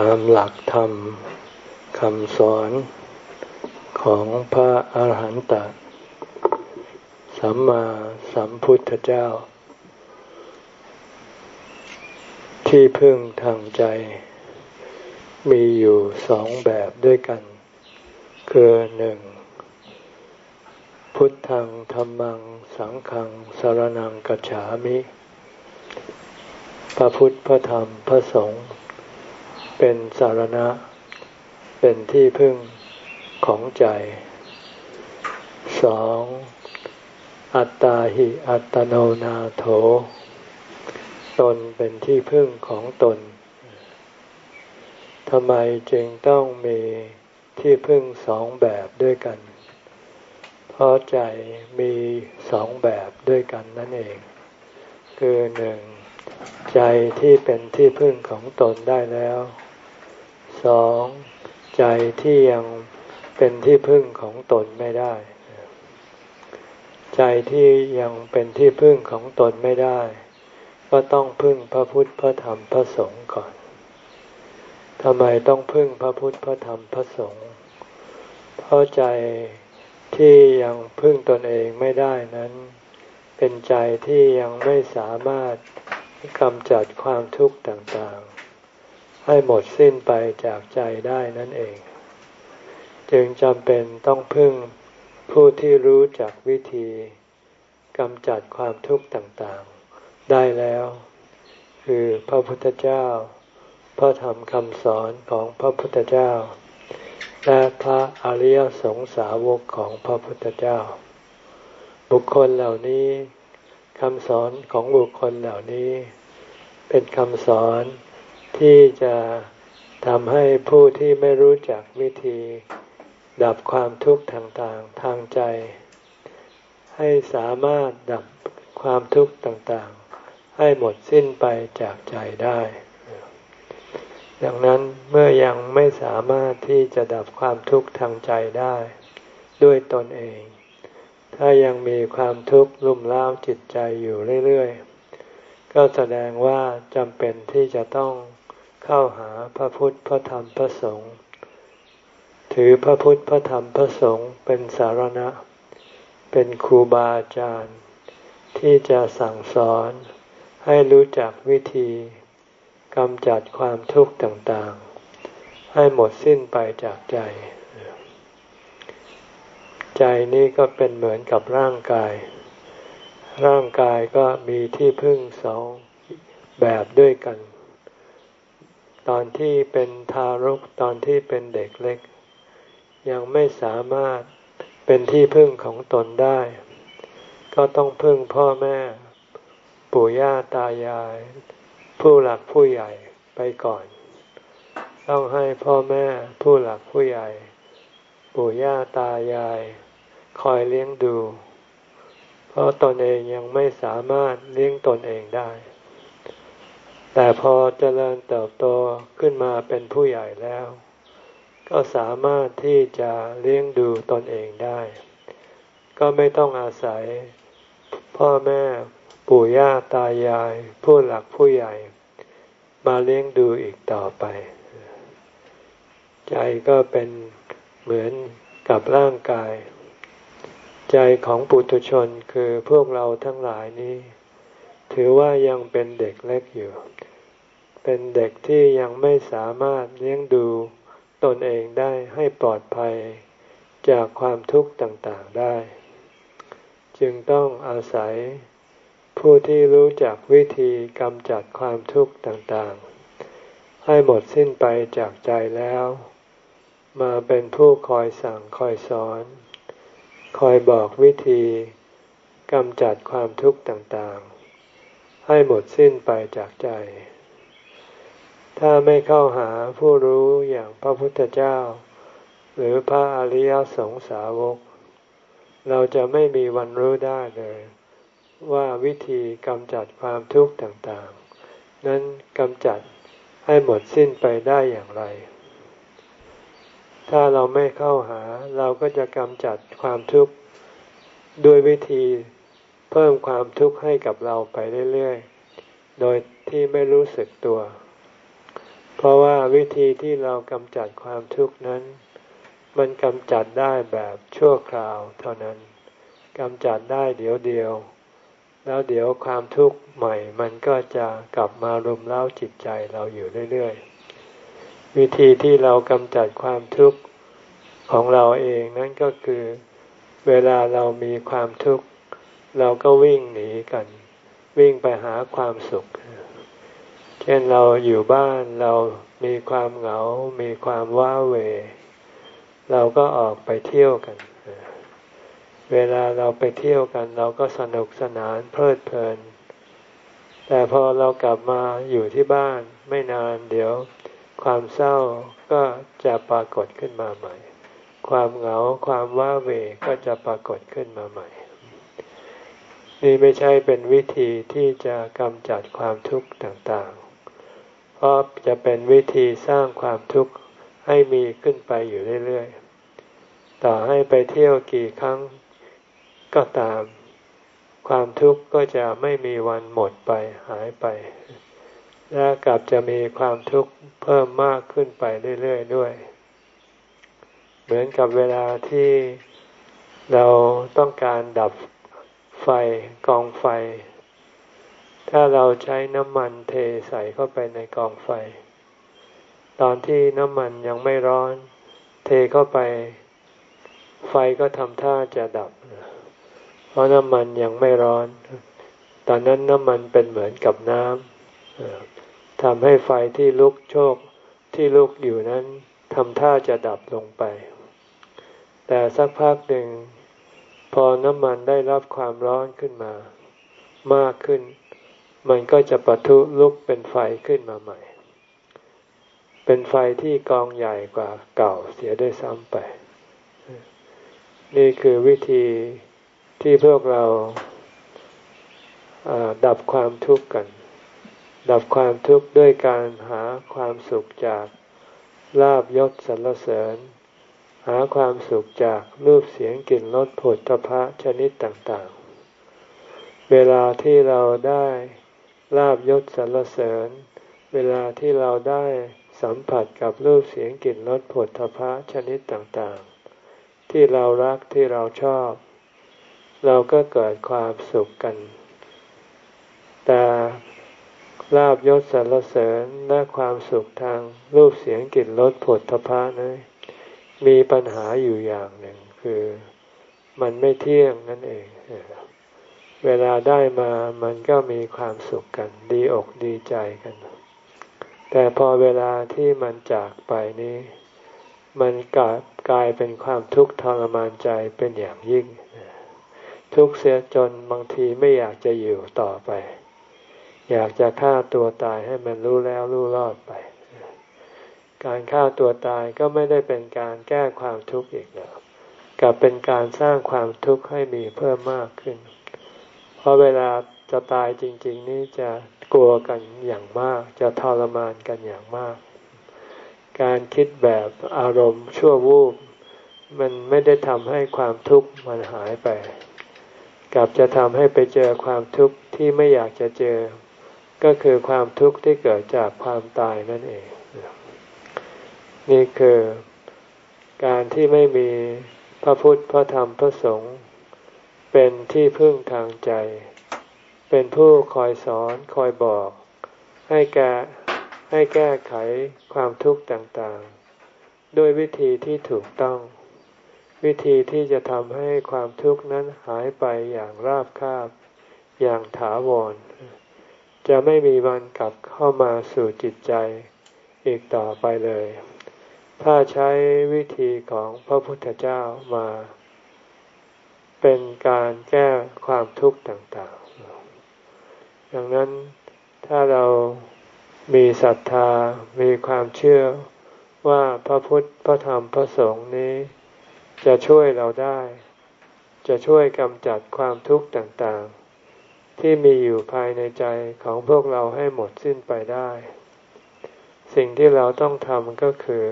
ตามหลักธรรมคำสอนของพระอาหารหันตสัมมาสัมพุทธเจ้า ที่พึ่งทางใจ มีอยู่สองแบบด้วยกัน คือหนึ่ง พุทธังธรรมัง สังฆังสารนังกัจฉามิ พระพุทธพระธรรมพระสงฆ์ เป็นสารณะ เป็นที่พึ่งของใจสองอัตตาหิอัตโนนาโถ ตนเป็นที่พึ่งของตนทำไมจึงต้องมีที่พึ่งสองแบบด้วยกัน เพราะใจมีสองแบบด้วยกันนั่นเอง คือหนึ่งใจที่เป็นที่พึ่งของตนได้แล้ว สองใจที่ยังเป็นที่พึ่งของตนไม่ได้ ใจที่ยังเป็นที่พึ่งของตนไม่ได้ ก็ต้องพึ่งพระพุทธพระธรรมพระสงฆ์ก่อนทำไมต้องพึ่งพระพุทธพระธรรมพระสงฆ์เพราะใจที่ยังพึ่งตนเองไม่ได้นั้น เป็นใจที่ยังไม่สามารถกำจัดความทุกข์ต่าง ให้หมดสิ้นไปจากใจได้นั่นเอง จึงจำเป็นต้องพึ่งผู้ที่รู้จักวิธีกำจัดความทุกข์ต่างๆ ได้แล้ว คือพระพุทธเจ้า พระธรรมคำสอนของพระพุทธเจ้า และพระอริยสงสาวกของพระพุทธเจ้า บุคคลเหล่านี้คำสอนของบุคคลเหล่านี้ เป็นคำสอน ที่จะทำให้ผู้ที่ไม่รู้จักวิธี ดับความทุกข์ต่างๆทางใจ ให้สามารถดับความทุกข์ต่างๆ ให้หมดสิ้นไปจากใจได้ ดังนั้นเมื่อยังไม่สามารถที่จะดับความทุกข์ทางใจได้ ด้วยตนเอง ถ้ายังมีความทุกข์ลุ่มล้าวจิตใจอยู่เรื่อยๆ ก็แสดงว่าจำเป็นที่จะต้อง เข้าหาพระพุทธพระธรรมพระสงฆ์ถือพระพุทธพระธรรมพระสงฆ์เป็นสารณะ เป็นครูบาอาจารย์ ที่จะสั่งสอนให้รู้จักวิธีกำจัดความทุกข์ต่างๆ ให้หมดสิ้นไปจากใจ ใจนี้ก็เป็นเหมือนกับร่างกาย ร่างกายก็มีที่พึ่งสองแบบด้วยกัน ตอนที่เป็นทารกตอนที่เป็นเด็กเล็ก ยังไม่สามารถเป็นที่พึ่งของตนได้ ก็ต้องพึ่งพ่อแม่ ปู่ย่าตายาย ผู้หลักผู้ใหญ่ไปก่อน ต้องให้พ่อแม่ผู้หลักผู้ใหญ่ ปู่ย่าตายาย คอยเลี้ยงดู เพราะตนเองยังไม่สามารถเลี้ยงตนเองได้ แต่พอเจริญเติบโตขึ้นมาเป็นผู้ใหญ่แล้ว ก็สามารถที่จะเลี้ยงดูตนเองได้ ก็ไม่ต้องอาศัย พ่อแม่ปู่ย่าตายาย ผู้หลักผู้ใหญ่ มาเลี้ยงดูอีกต่อไป ใจก็เป็นเหมือนกับร่างกาย ใจของปุถุชนคือพวกเราทั้งหลายนี้ ถือว่ายังเป็นเด็กเล็กอยู่ เป็นเด็กที่ยังไม่สามารถเลี้ยงดูตนเองได้ให้ปลอดภัยจากความทุกข์ต่างๆได้ จึงต้องอาศัยผู้ที่รู้จักวิธีกำจัดความทุกข์ต่างๆ ให้หมดสิ้นไปจากใจแล้ว มาเป็นผู้คอยสั่งคอยสอน คอยบอกวิธีกำจัดความทุกข์ต่างๆ ให้หมดสิ้นไปจากใจ ถ้าไม่เข้าหาผู้รู้อย่างพระพุทธเจ้า หรือพระอริยสงสาวก เราจะไม่มีวันรู้ได้เลย ว่าวิธีกำจัดความทุกข์ต่างๆ นั้นกำจัดให้หมดสิ้นไปได้อย่างไร ถ้าเราไม่เข้าหาเราก็จะกำจัดความทุกข์ด้วยวิธี เพิ่มความทุกข์ให้กับเราไปเรื่อยๆ โดยที่ไม่รู้สึกตัว เพราะว่าวิธีที่เรากำจัดความทุกข์นั้น มันกำจัดได้แบบชั่วคราวเท่านั้นกำจัดได้เดี๋ยวเดียว แล้วเดี๋ยวความทุกข์ใหม่ มันก็จะกลับมารุมเร้าจิตใจเราอยู่เรื่อยๆ วิธีที่เรากำจัดความทุกข์ของเราเองนั่นก็คือ เวลาเรามีความทุกข์ เราก็วิ่งหนีกัน วิ่งไปหาความสุข เช่นเราอยู่บ้านเรามีความเหงา มีความว้าเหวเราก็ออกไปเที่ยวกัน เวลาเราไปเที่ยวกัน เราก็สนุกสนานเพลิดเพลิน แต่พอเรากลับมาอยู่ที่บ้านไม่นานเดี๋ยวความเศร้าก็จะปรากฏขึ้นมาใหม่ ความเหงาความว้าเหวก็จะปรากฏขึ้นมาใหม่ นี่ไม่ใช่เป็นวิธีที่จะกำจัดความทุกข์ต่างๆ เพราะจะเป็นวิธีสร้างความทุกข์ให้มีขึ้นไปอยู่เรื่อยๆ ต่อให้ไปเที่ยวกี่ครั้งก็ตาม ความทุกข์ก็จะไม่มีวันหมดไปหายไป และกลับจะมีความทุกข์เพิ่มมากขึ้นไปเรื่อยๆด้วย เหมือนกับเวลาที่เราต้องการดับ ไฟกองไฟ ถ้าเราใช้น้ำมันเทใส่เข้าไปในกองไฟ ตอนที่น้ำมันยังไม่ร้อน เทเข้าไป ไฟก็ทำท่าจะดับ เพราะน้ำมันยังไม่ร้อน ตอนนั้นน้ำมันเป็นเหมือนกับน้ำทำให้ไฟที่ลุกโชกที่ลุกอยู่นั้นทำท่าจะดับลงไป แต่สักพักหนึ่ง พอน้ำมันได้รับความร้อนขึ้นมา มากขึ้น มันก็จะปะทุลุกเป็นไฟขึ้นมาใหม่ เป็นไฟที่กองใหญ่กว่าเก่าเสียด้วยซ้ำไป นี่คือวิธีที่พวกเราดับความทุกข์กัน ดับความทุกข์ด้วยการหาความสุขจากลาบยศสรรเสริญ หาความสุขจากรูปเสียงกลิ่นรสผลตภะชนิดต่างๆ เวลาที่เราได้ลาบยศสรรเสริญ เวลาที่เราได้สัมผัสกับรูปเสียงกลิ่นรสผลตภะชนิดต่างๆ ที่เรารักที่เราชอบ เราก็เกิดความสุขกัน แต่ลาบยศสรรเสริญและความสุขทางรูปเสียงกลิ่นรสผลทพะนั้น มีปัญหาอยู่อย่างหนึ่ง คือมันไม่เที่ยงนั่นเอง เวลาได้มามันก็มีความสุขกัน ดีอกดีใจกัน แต่พอเวลาที่มันจากไปนี้ มันกลายกลายเป็นความทุกข์ทรมานใจเป็นอย่างยิ่ง ทุกเสียจนบางทีไม่อยากจะอยู่ต่อไป อยากจะฆ่าตัวตายให้มันรู้แล้วรู้รอดไป การฆ่าตัวตายก็ไม่ได้เป็นการแก้ความทุกข์อีกแล้วกลับเป็นการสร้างความทุกข์ให้มีเพิ่มมากขึ้น เพราะเวลาจะตายจริง ๆ นี่จะกลัวกันอย่างมาก จะทรมานกันอย่างมาก การคิดแบบอารมณ์ชั่ววูบมันไม่ได้ทำให้ความทุกข์มันหายไป กลับจะทำให้ไปเจอความทุกข์ที่ไม่อยากจะเจอ ก็คือความทุกข์ที่เกิดจากความตายนั่นเอง นี่คือการที่ไม่มีพระพุทธ พระธรรม พระสงฆ์เป็นที่พึ่งทางใจ เป็นผู้คอยสอนคอยบอก ให้แก้ให้แก้ไขความทุกข์ต่างๆ ด้วยวิธีที่ถูกต้อง วิธีที่จะทำให้ความทุกข์นั้นหายไปอย่างราบคาบ อย่างถาวร จะไม่มีวันกลับเข้ามาสู่จิตใจอีกต่อไปเลย ถ้าใช้วิธีของพระพุทธเจ้ามา เป็นการแก้ความทุกข์ต่างๆ ดังนั้นถ้าเรามีศรัทธา มีความเชื่อว่าพระพุทธ พระธรรม พระสงฆ์นี้ จะช่วยเราได้ จะช่วยกำจัดความทุกข์ต่างๆ ที่มีอยู่ภายในใจของพวกเราให้หมดสิ้นไปได้ สิ่งที่เราต้องทำก็คือ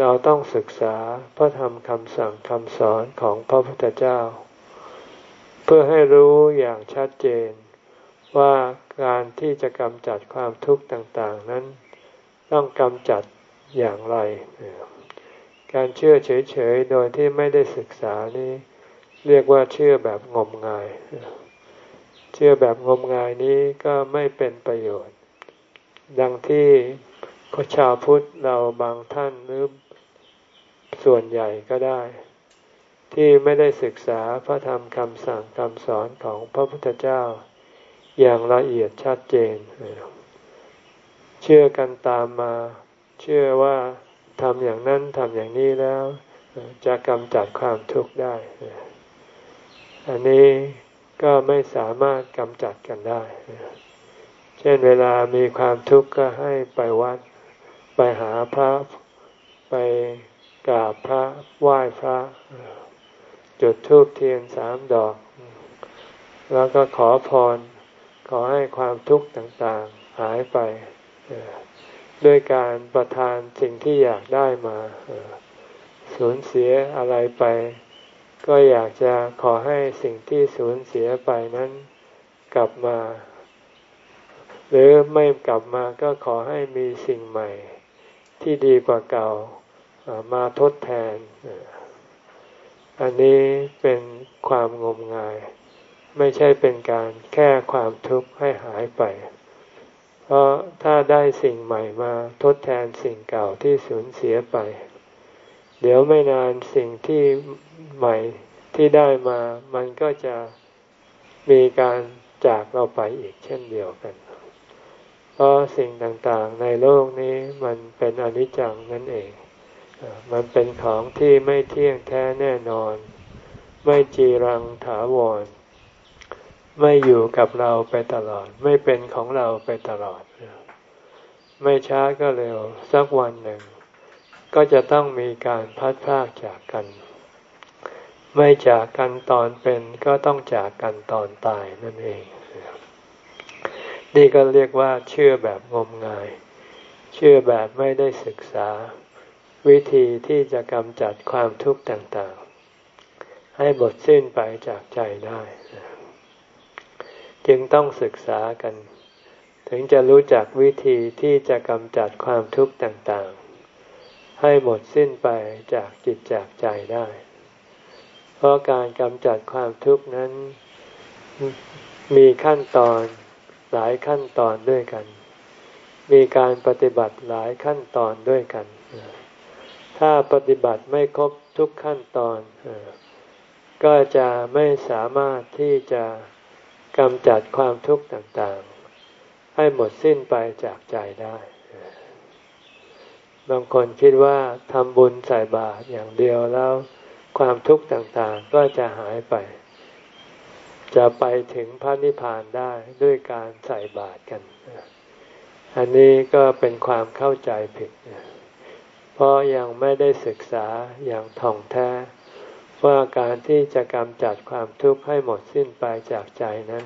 เราต้องศึกษาพระธรรมคำสั่งคำสอนของพระพุทธเจ้า เพื่อให้รู้อย่างชัดเจน ว่าการที่จะกำจัดความทุกข์ต่างๆ นั้นต้องกำจัดอย่างไร การเชื่อเฉยๆ โดยที่ไม่ได้ศึกษานี้ เรียกว่าเชื่อแบบงมงาย เชื่อแบบงมงายนี้ก็ไม่เป็นประโยชน์ ดังที่พระชาวพุทธเราบางท่านหรือ ส่วนใหญ่ก็ได้ ที่ไม่ได้ศึกษาพระธรรมคำสั่งคำสอนของพระพุทธเจ้า อย่างละเอียดชัดเจน เชื่อกันตามมา เชื่อว่าทำอย่างนั้นทำอย่างนี้แล้ว จะกำจัดความทุกข์ได้ อันนี้ก็ไม่สามารถกำจัดกันได้ เช่นเวลามีความทุกข์ก็ให้ไปวัด ไปหาพระไป กราบพระไหว้พระ จุดธูปเทียนสามดอก แล้วก็ขอพร ขอให้ความทุกข์ต่างๆหายไป ด้วยการประทานสิ่งที่อยากได้มาสูญเสียอะไรไป ก็อยากจะขอให้สิ่งที่สูญเสียไปนั้นกลับมา หรือไม่กลับมาก็ขอให้มีสิ่งใหม่ที่ดีกว่าเก่า มาทดแทน อันนี้เป็นความงมงาย ไม่ใช่เป็นการแค่ความทุกข์ให้หายไป เพราะถ้าได้สิ่งใหม่มาทดแทนสิ่งเก่าที่สูญเสียไป เดี๋ยวไม่นานสิ่งที่ใหม่ที่ได้มามันก็จะมีการจากเราไปอีกเช่นเดียวกัน เพราะสิ่งต่างๆในโลกนี้มันเป็นอนิจจังนั่นเอง มันเป็นของที่ไม่เที่ยงแท้แน่นอน ไม่จีรังถาวร ไม่อยู่กับเราไปตลอด ไม่เป็นของเราไปตลอด ไม่ช้าก็เร็ว สักวันหนึ่ง ก็จะต้องมีการพัดพากจากกัน ไม่จากกันตอนเป็นก็ต้องจากกันตอนตายนั่นเอง นี่ก็เรียกว่าเชื่อแบบงมงาย เชื่อแบบไม่ได้ศึกษา วิธีที่จะกำจัดความทุกข์ต่างๆ ให้หมดสิ้นไปจากใจได้ จึงต้องศึกษากัน ถึงจะรู้จักวิธีที่จะกำจัดความทุกข์ต่างๆ ให้หมดสิ้นไปจากจิตจากใจได้ เพราะการกำจัดความทุกข์นั้นมีขั้นตอนหลายขั้นตอนด้วยกัน มีการปฏิบัติหลายขั้นตอนด้วยกัน ถ้าปฏิบัติไม่ครบทุกขั้นตอน ก็จะไม่สามารถที่จะกำจัดความทุกข์ต่างๆ ให้หมดสิ้นไปจากใจได้ บางคนคิดว่าทำบุญใส่บาตรอย่างเดียวแล้ว ความทุกข์ต่างๆ ก็จะหายไป จะไปถึงพระนิพพานได้ด้วยการใส่บาตรกัน อันนี้ก็เป็นความเข้าใจผิด เพราะยังไม่ได้ศึกษาอย่างท่องแท้ ว่าการที่จะกำจัดความทุกข์ให้หมดสิ้นไปจากใจนั้น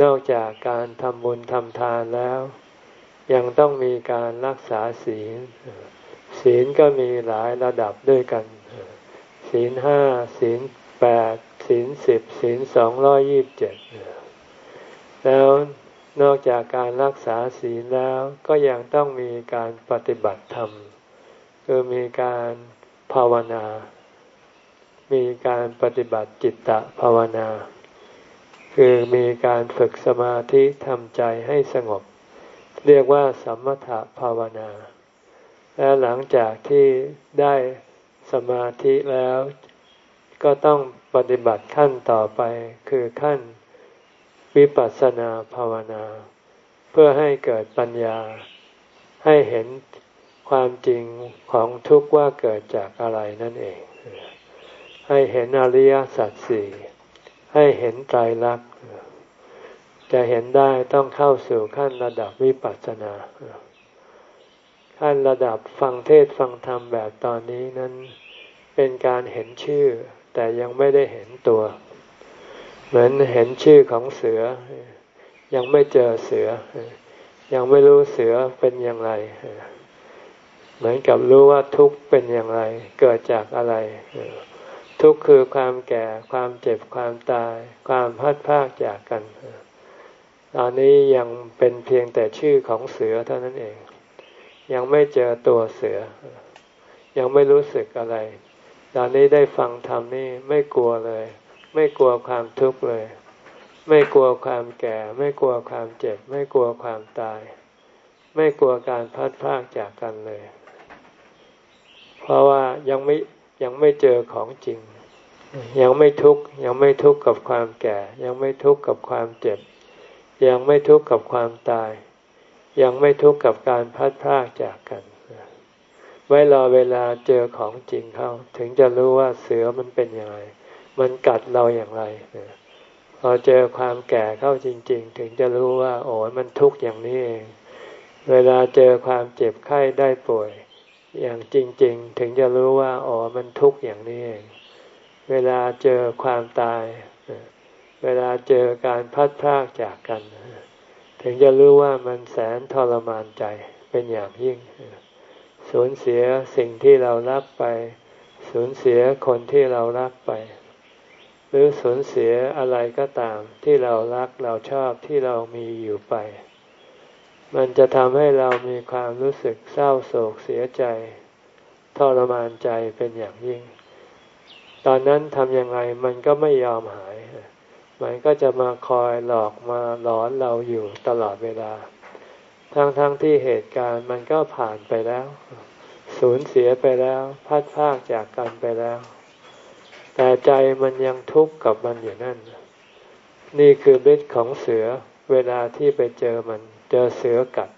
นอกจากการทำบุญทำทานแล้ว ยังต้องมีการรักษาศีล ศีลก็มีหลายระดับด้วยกัน ศีลห้าศีลแปดศีลสิบศีลสองร้อยี่บเจ็ดแล้วนอกจากการรักษาศีลแล้วก็ยังต้องมีการปฏิบัติธรรม คือมีการภาวนา มีการปฏิบัติจิตตภาวนา คือมีการฝึกสมาธิทำใจให้สงบ เรียกว่าสมถภาวนา และหลังจากที่ได้สมาธิแล้ว ก็ต้องปฏิบัติขั้นต่อไปคือขั้นวิปัสสนาภาวนา เพื่อให้เกิดปัญญาให้เห็น ความจริงของทุกข์ว่าเกิดจากอะไรนั่นเอง ให้เห็นอริยสัจสี่ให้เห็นไตรลักษณ์จะเห็นได้ต้องเข้าสู่ขั้นระดับวิปัสสนา ขั้นระดับฟังเทศฟังธรรมแบบตอนนี้นั้นเป็นการเห็นชื่อ แต่ยังไม่ได้เห็นตัว เหมือนเห็นชื่อของเสือ ยังไม่เจอเสือ ยังไม่รู้เสือเป็นอย่างไร เหมือนกับรู้ว่าทุกข์เป็นอย่างไร เกิดจากอะไร ทุกข์คือความแก่ ความเจ็บ ความตาย ความพัดพากจากกัน ตอนนี้ยังเป็นเพียงแต่ชื่อของเสือเท่านั้นเอง ยังไม่เจอตัวเสือ ยังไม่รู้สึกอะไร ตอนนี้ได้ฟังธรรมนี่ไม่กลัวเลย ไม่กลัวความทุกข์เลย ไม่กลัวความแก่ ไม่กลัวความเจ็บ ไม่กลัวความตาย ไม่กลัวการพัดพากจากกันเลย เพราะว่ายังไม่ยังไม่เจอของจริง ยังไม่ทุกข์ยังไม่ทุกข์กับความแก่ ยังไม่ทุกข์กับความเจ็บ ยังไม่ทุกข์กับความตาย ยังไม่ทุกข์กับการพัดพากจากกัน ไว้รอเวลาเจอของจริงเข้า ถึงจะรู้ว่าเสือมันเป็นยังไงมันกัดเราอย่างไรพอเจอความแก่เข้าจริง ๆ ถึงจะรู้ว่า โอ้มันทุกข์อย่างนี้เอง เวลาเจอความเจ็บไข้ได้ป่วย อย่างจริง ๆ ถึงจะรู้ว่าอ๋อมันทุกข์อย่างนี้เองเวลาเจอความตาย เวลาเจอการพัดพรากจากกัน ถึงจะรู้ว่ามันแสนทรมานใจเป็นอย่างยิ่ง สูญเสียสิ่งที่เรารักไป สูญเสียคนที่เรารักไป หรือสูญเสียอะไรก็ตามที่เรารักเราชอบที่เรามีอยู่ไป มันจะทำให้เรามีความรู้สึกเศร้าโศกเสียใจ ทรมานใจเป็นอย่างยิ่ง ตอนนั้นทำยังไงมันก็ไม่ยอมหาย มันก็จะมาคอยหลอกมาหลอนเราอยู่ตลอดเวลา ทั้งๆทที่เหตุการณ์มันก็ผ่านไปแล้ว สูญเสียไปแล้ว พัดพากจากกันไปแล้ว แต่ใจมันยังทุกข์กับมันอยู่นั่น นี่คือฤทธิ์ของเสือเวลาที่ไปเจอมัน จอเสือกัด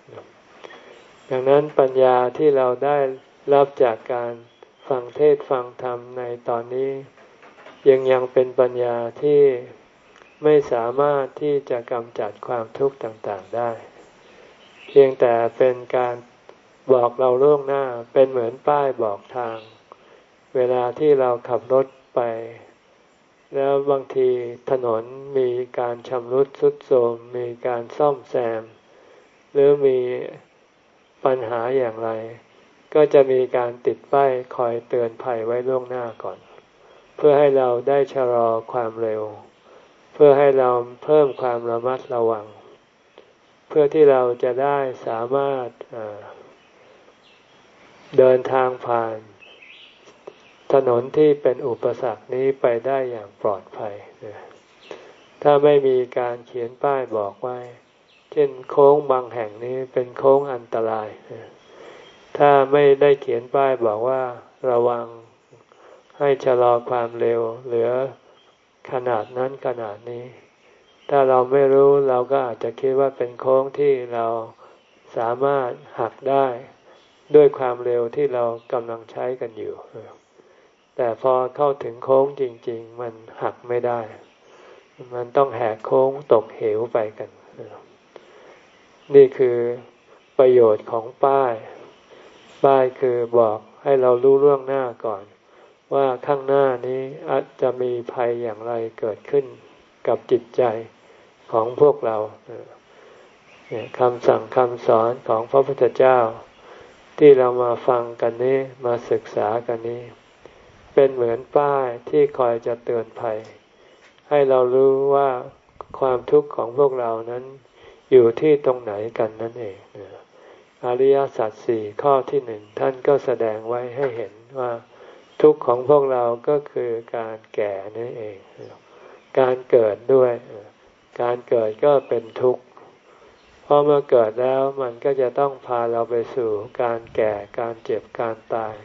ดังนั้นปัญญาที่เราได้รับจากการฟังเทศฟังธรรมในตอนนี้ ยังยังเป็นปัญญาที่ไม่สามารถที่จะกำจัดความทุกข์ต่างๆได้ เพียงแต่เป็นการบอกเราล่วงหน้าเป็นเหมือนป้ายบอกทาง เวลาที่เราขับรถไป แล้วบางทีถนนมีการชำรุดทรุดโทรมมีการซ่อมแซม หรือมีปัญหาอย่างไร ก็จะมีการติดป้ายคอยเตือนภัยไว้ล่วงหน้าก่อน เพื่อให้เราได้ชะลอความเร็ว เพื่อให้เราเพิ่มความระมัดระวัง เพื่อที่เราจะได้สามารถเดินทางผ่าน ถนนที่เป็นอุปสรรคนี้ไปได้อย่างปลอดภัย ถ้าไม่มีการเขียนป้ายบอกไว้ ช่นโค้งบางแห่งนี้เป็นโค้งอันตราย ถ้าไม่ได้เขียนป้ายบอกว่าระวังให้ชะลอความเร็วเหลือขนาดนั้นขนาดนี้ ถ้าเราไม่รู้เราก็อาจจะคิดว่าเป็นโค้งที่เราสามารถหักได้ด้วยความเร็วที่เรากำลังใช้กันอยู่ แต่พอเข้าถึงโค้งจริง ๆ มันหักไม่ได้ มันต้องแหกโค้งตกเหวไปกัน นี่คือประโยชน์ของป้าย ป้ายคือบอกให้เรารู้เรื่องหน้าก่อน ว่าข้างหน้านี้อาจจะมีภัยอย่างไรเกิดขึ้นกับจิตใจของพวกเราคำสั่งคำสอนของพระพุทธเจ้า ที่เรามาฟังกันนี้มาศึกษากันนี้ เป็นเหมือนป้ายที่คอยจะเตือนภัย ให้เรารู้ว่าความทุกข์ของพวกเรานั้น อยู่ที่ตรงไหนกันนั่นเองอริยสัจสี่ข้อที่หนึ่งท่านก็แสดงไว้ให้เห็นว่าทุกข์ของพวกเราก็คือการแก่นั่นเอง การเกิดด้วย การเกิดก็เป็นทุกข์เพราะเมื่อเกิดแล้วมันก็จะต้องพาเราไปสู่การแก่การเจ็บการตาย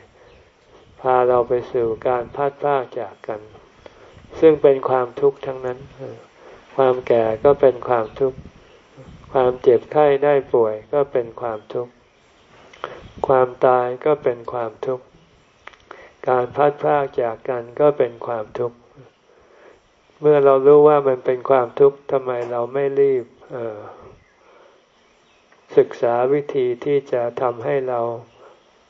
พาเราไปสู่การพัดพากจากกัน ซึ่งเป็นความทุกข์ทั้งนั้น ความแก่ก็เป็นความทุกข์ ความเจ็บไข้ได้ป่วยก็เป็นความทุกข์ ความตายก็เป็นความทุกข์ การพัดพากจากกันก็เป็นความทุกข์ เมื่อเรารู้ว่ามันเป็นความทุกข์ทำไมเราไม่รีบศึกษาวิธีที่จะทำให้เรา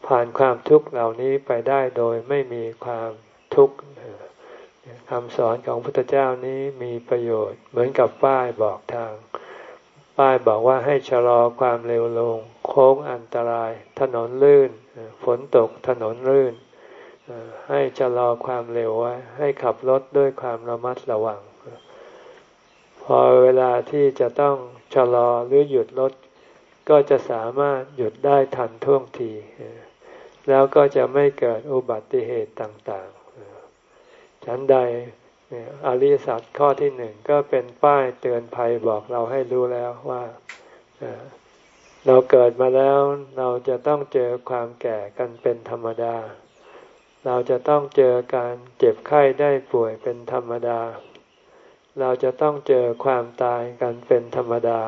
ผ่านความทุกข์เหล่านี้ไปได้โดยไม่มีความทุกข์คำสอนของพระพุทธเจ้านี้มีประโยชน์เหมือนกับป้ายบอกทาง ป้ายบอกว่าให้ชะลอความเร็วลง โค้งอันตราย ถนนลื่น ฝนตกถนนลื่น ให้ชะลอความเร็วไว้ให้ขับรถด้วยความระมัดระวัง พอเวลาที่จะต้องชะลอหรือหยุดรถ ก็ก็จะสามารถหยุดได้ทันท่วงที แล้วก็จะไม่เกิดอุบัติเหตุต่างๆ ฉันใด อริยสัจข้อที่หนึ่งก็เป็นป้ายเตือนภัยบอกเราให้รู้แล้วว่าเราเกิดมาแล้วเราจะต้องเจอความแก่กันเป็นธรรมดา เราจะต้องเจอการเจ็บไข้ได้ป่วยเป็นธรรมดา เราจะต้องเจอความตายกันเป็นธรรมดา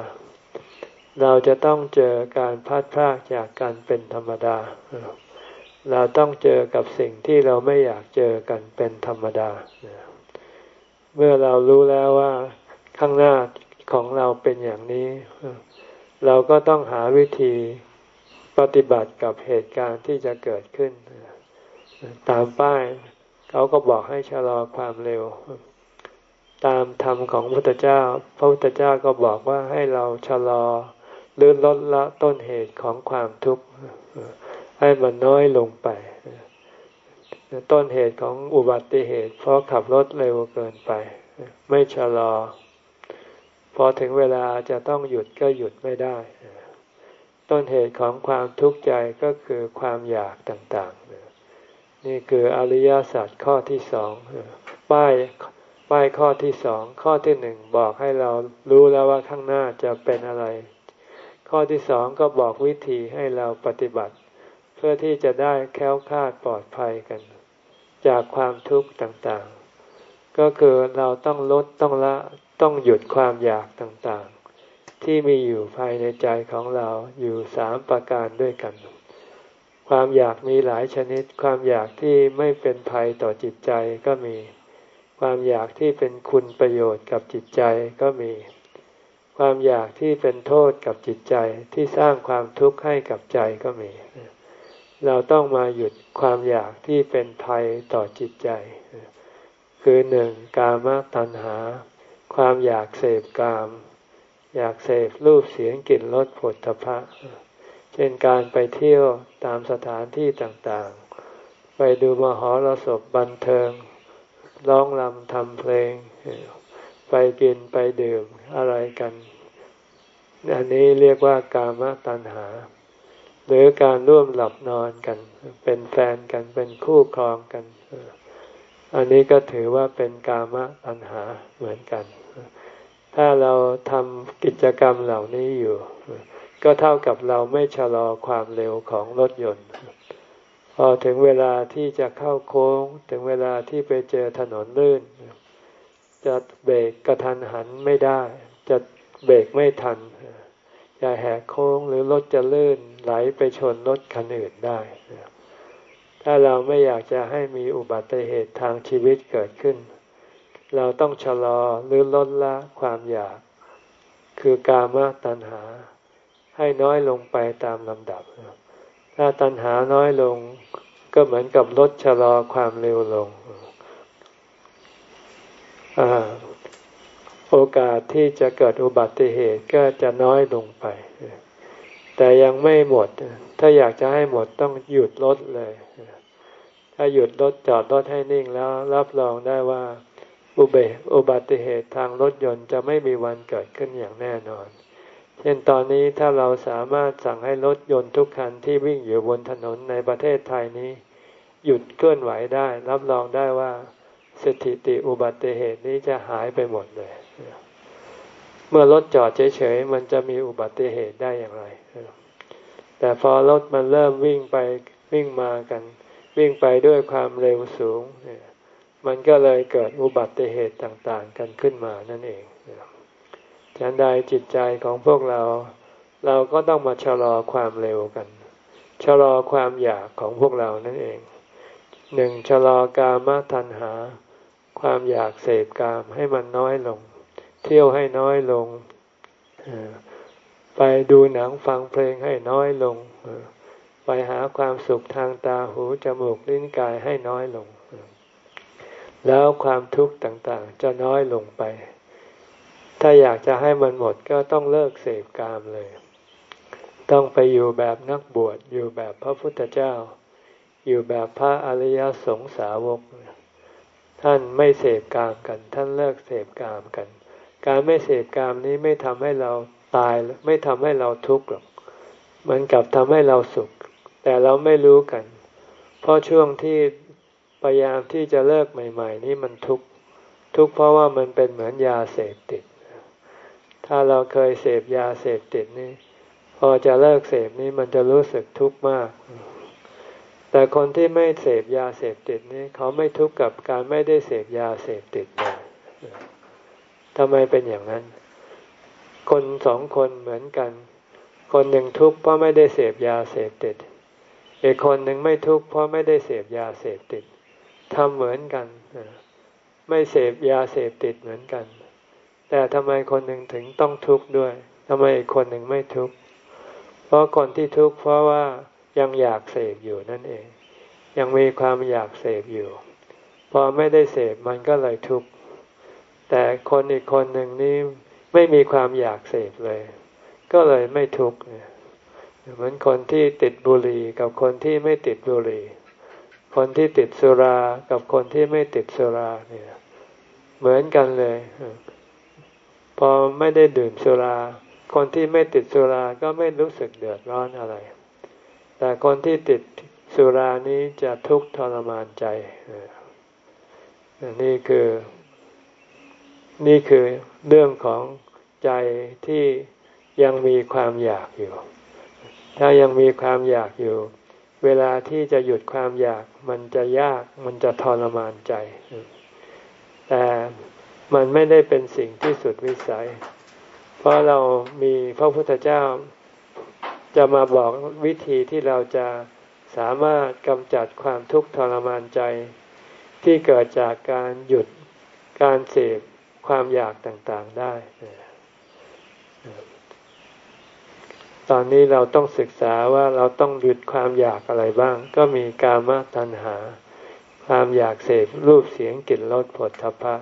เราจะต้องเจอการพัดพรากจากกันเป็นธรรมดา เราต้องเจอกับสิ่งที่เราไม่อยากเจอกันเป็นธรรมดา เมื่อเรารู้แล้วว่าข้างหน้าของเราเป็นอย่างนี้ เราก็ต้องหาวิธีปฏิบัติกับเหตุการณ์ที่จะเกิดขึ้น ตามป้ายเขาก็บอกให้ชะลอความเร็ว ตามธรรมของพระพุทธเจ้า พระพุทธเจ้าก็บอกว่าให้เราชะลอหรือลดละต้นเหตุของความทุกข์ให้มันน้อยลงไป ต้นเหตุของอุบัติเหตุ เพราะขับรถเร็วเกินไป ไม่ชะลอ พอถึงเวลาจะต้องหยุดก็หยุดไม่ได้ ต้นเหตุของความทุกข์ใจก็คือความอยากต่างๆ นี่คืออริยสัจข้อที่สองป้ายป้ายข้อที่สองข้อที่หนึ่งบอกให้เรารู้แล้วว่าข้างหน้าจะเป็นอะไร ข้อที่สองก็บอกวิธีให้เราปฏิบัติ เพื่อที่จะได้แค้วคาดปลอดภัยกัน จากความทุกข์ต่างๆ ก็คือเราต้องลดต้องละต้องหยุดความอยากต่างๆ ที่มีอยู่ภายในใจของเราอยู่สามประการด้วยกัน ความอยากมีหลายชนิด ความอยากที่ไม่เป็นภัยต่อจิตใจก็มี ความอยากที่เป็นคุณประโยชน์กับจิตใจก็มี ความอยากที่เป็นโทษกับจิตใจที่สร้างความทุกข์ให้กับใจก็มี เราต้องมาหยุดความอยากที่เป็นภัยต่อจิตใจ คือหนึ่งกามตัณหา ความอยากเสพกาม อยากเสพรูปเสียงกลิ่นรสผลทพะเช่นการไปเที่ยวตามสถานที่ต่างๆ ไปดูมหรสพบันเทิง ร้องรำทำเพลง ไปกินไปดื่มอะไรกัน อันนี้เรียกว่ากามตัณหา หรือการร่วมหลับนอนกัน เป็นแฟนกันเป็นคู่ครองกัน อันนี้ก็ถือว่าเป็นกามะตัณหาเหมือนกัน ถ้าเราทำกิจกรรมเหล่านี้อยู่ ก็เท่ากับเราไม่ชะลอความเร็วของรถยนต์ พอถึงเวลาที่จะเข้าโค้ง ถึงเวลาที่ไปเจอถนนลื่น จะเบรกกระทันหันไม่ได้ จะเบรกไม่ทัน จะแหกโค้งหรือรถจะลื่นไหลไปชนรถคันอื่นได้ ถ้าเราไม่อยากจะให้มีอุบัติเหตุทางชีวิตเกิดขึ้น เราต้องชะลอหรือลดละความอยาก คือกามตัณหา ให้น้อยลงไปตามลำดับ ถ้าตัณหาน้อยลงก็เหมือนกับลดชะลอความเร็วลง โอกาสที่จะเกิดอุบัติเหตุก็จะน้อยลงไป แต่ยังไม่หมด ถ้าอยากจะให้หมดต้องหยุดรถเลย ถ้าหยุดรถจอดรถให้นิ่งแล้ว รับรองได้ว่าอุเบอุบัติเหตุทางรถยนต์จะไม่มีวันเกิดขึ้นอย่างแน่นอน เช่นตอนนี้ถ้าเราสามารถสั่งให้รถยนต์ทุกคันที่วิ่งอยู่บนถนนในประเทศไทยนี้ หยุดเคลื่อนไหวได้ รับรองได้ว่าสถิติอุบัติเหตุนี้จะหายไปหมดเลย เมื่อรถจอดเฉยๆมันจะมีอุบัติเหตุได้อย่างไร แต่พอรถมันเริ่มวิ่งไปวิ่งมากัน วิ่งไปด้วยความเร็วสูง มันก็เลยเกิดอุบัติเหตุต่างๆ กันขึ้นมานั่นเองฉันใดจิตใจของพวกเรา เราก็ต้องมาชะลอความเร็วกัน ชะลอความอยากของพวกเรานั่นเองหนึ่งชะลอกามตัณหา ความอยากเสพกามให้มันน้อยลง เที่ยวให้น้อยลง ไปดูหนังฟังเพลงให้น้อยลง ไปหาความสุขทางตาหูจมูกลิ้นกายให้น้อยลง แล้วความทุกข์ต่างๆ จะน้อยลงไป ถ้าอยากจะให้มันหมดก็ต้องเลิกเสพกามเลย ต้องไปอยู่แบบนักบวชอยู่แบบพระพุทธเจ้า อยู่แบบพระอริยสงสาวกท่านไม่เสพกามกัน ท่านเลิกเสพกามกัน การไม่เสพกามนี้ไม่ทำให้เราตายไม่ทำให้เราทุกข์หรอกมือนกลับทำให้เราสุข แต่เราไม่รู้กัน เพราะช่วงที่พยายามที่จะเลิกใหม่ ๆ นี่มันทุกข์ทุกข์เพราะว่ามันเป็นเหมือนยาเสพติด ถ้าเราเคยเสพยาเสพติดนี่ พอจะเลิกเสพนี่มันจะรู้สึกทุกข์มาก แต่คนที่ไม่เสพยาเสพติดนี่เขาไม่ทุกข์กับการไม่ได้เสพยาเสพติดเลย ทำไมเป็นอย่างนั้น คนสองคนเหมือนกัน คนหนึ่งทุกข์เพราะไม่ได้เสพยาเสพติด อีกคนหนึ่งไม่ทุกข์เพราะไม่ได้เสพยาเสพติดทำเหมือนกัน ไม่เสพยาเสพติดเหมือนกัน แต่ทำไมคนหนึ่งถึงต้องทุกข์ด้วยทำไมอีกคนหนึ่งไม่ทุกข์เพราะคนที่ทุกข์เพราะว่ายังอยากเสพอยู่นั่นเอง ยังมีความอยากเสพอยู่ พอไม่ได้เสพมันก็เลยทุกข์ แต่คนอีกคนหนึ่งนี่ไม่มีความอยากเสพเลย ก็เลยไม่ทุกข์เหมือนคนที่ติดบุหรี่กับคนที่ไม่ติดบุหรี่ คนที่ติดสุรากับคนที่ไม่ติดสุราเนี่ยเหมือนกันเลย พอไม่ได้ดื่มสุรา คนที่ไม่ติดสุราก็ไม่รู้สึกเดือดร้อนอะไร แต่คนที่ติดสุรานี้จะทุกข์ทรมานใจนี่คือ นี่คือเรื่องของใจที่ยังมีความอยากอยู่ ถ้ายังมีความอยากอยู่ เวลาที่จะหยุดความอยากมันจะยากมันจะทรมานใจ แต่มันไม่ได้เป็นสิ่งที่สุดวิสัย เพราะเรามีพระพุทธเจ้าจะมาบอกวิธีที่เราจะสามารถกำจัดความทุกข์ทรมานใจ ที่เกิดจากการหยุดการเสพ ความอยากต่างๆได้ ตอนนี้เราต้องศึกษาว่าเราต้องหยุดความอยากอะไรบ้าง ก็มีกามตัณหา ความอยากเสพรูปเสียงกลิ่นรสผลทพะ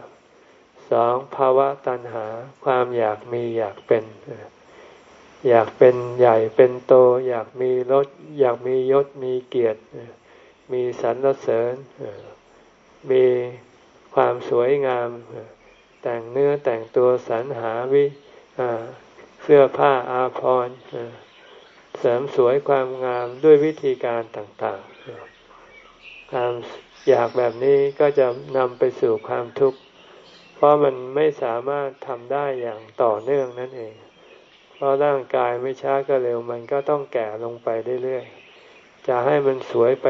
สองภาวะตัณหา ความอยากมีอยากเป็น อยากเป็นใหญ่เป็นโต อยากมีรถ อยากมียศมีเกียรติ มีสรรเสริญมีความสวยงาม แต่งเนื้อแต่งตัวสรรหาวิเสื้อผ้าอาภรณ์เสริมสวยความงามด้วยวิธีการต่างๆความอยากแบบนี้ก็จะนำไปสู่ความทุกข์ เพราะมันไม่สามารถทำได้อย่างต่อเนื่องนั่นเอง เพราะร่างกายไม่ช้าก็เร็วมันก็ต้องแก่ลงไปเรื่อยๆ จะให้มันสวยไป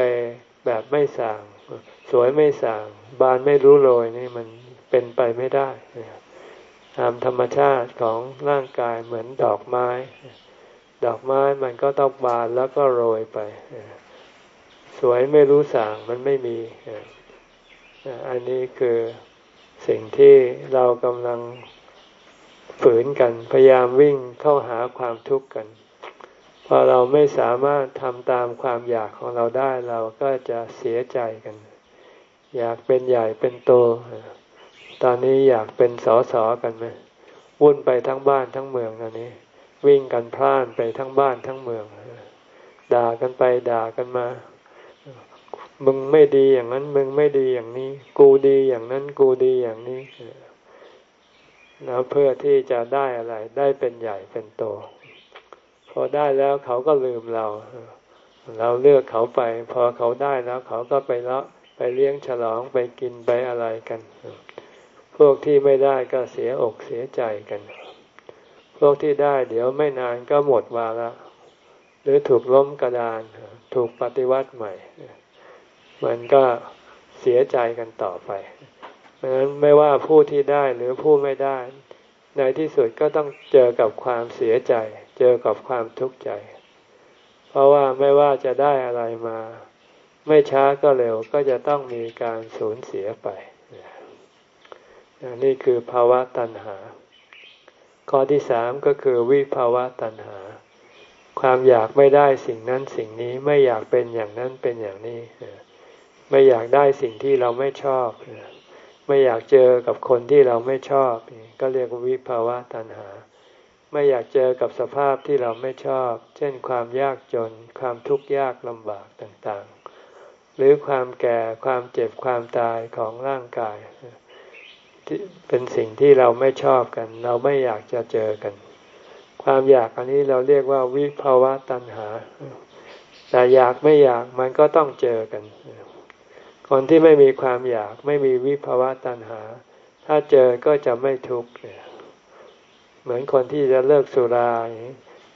แบบไม่สาง สวยไม่สาง บานไม่รู้โรยนี่มัน เป็นไปไม่ได้ตามธรรมชาติของร่างกายเหมือนดอกไม้ ดอกไม้มันก็ต้องบานแล้วก็โรยไป สวยไม่รู้สางมันไม่มี อันนี้คือสิ่งที่เรากำลังฝืนกันพยายามวิ่งเข้าหาความทุกข์กันพอเราไม่สามารถทำตามความอยากของเราได้เราก็จะเสียใจกัน อยากเป็นใหญ่เป็นโต ตอนนี้อยากเป็นสอสอกันไหมวุ่นไปทั้งบ้านทั้งเมืองตอนนี้ วิ่งกันพล่านไปทั้งบ้านทั้งเมือง ด่ากันไปด่ากันมา มึงไม่ดีอย่างนั้น มึงไม่ดีอย่างนี้ กูดีอย่างนั้น กูดีอย่างนี้แล้วเพื่อที่จะได้อะไร ได้เป็นใหญ่เป็นโต พอได้แล้วเขาก็ลืมเรา เราเลือกเขาไป พอเขาได้แล้วเขาก็ไปละไปเลี้ยงฉลองไปกินไปอะไรกัน พวกที่ไม่ได้ก็เสียอกเสียใจกัน พวกที่ได้เดี๋ยวไม่นานก็หมดวาระหรือถูกล้มกระดาน ถูกปฏิวัติใหม่ มันก็เสียใจกันต่อไปเพราะฉะนั้นไม่ว่าผู้ที่ได้หรือผู้ไม่ได้ ในที่สุดก็ต้องเจอกับความเสียใจ เจอกับความทุกข์ใจ เพราะว่าไม่ว่าจะได้อะไรมา ไม่ช้าก็เร็วก็จะต้องมีการสูญเสียไป นี่คือภาวะตัณหา ข้อที่สามก็คือวิภาวะตัณหา ความอยากไม่ได้สิ่งนั้นสิ่งนี้ไม่อยากเป็นอย่างนั้นเป็นอย่างนี้ ไม่อยากได้สิ่งที่เราไม่ชอบ ไม่อยากเจอกับคนที่เราไม่ชอบ ก็เรียกวิภาวะตัณหา ไม่อยากเจอกับสภาพที่เราไม่ชอบ เช่น ความยากจน ความทุกข์ยากลำบากต่างๆ หรือความแก่ความเจ็บความตายของร่างกาย เป็นสิ่งที่เราไม่ชอบกัน เราไม่อยากจะเจอกัน ความอยากอันนี้เราเรียกว่าวิภาวะตัณหา แต่อยากไม่อยากมันก็ต้องเจอกัน คนที่ไม่มีความอยากไม่มีวิภาวะตัณหา ถ้าเจอก็จะไม่ทุกข์เหมือนคนที่จะเลิกสุรา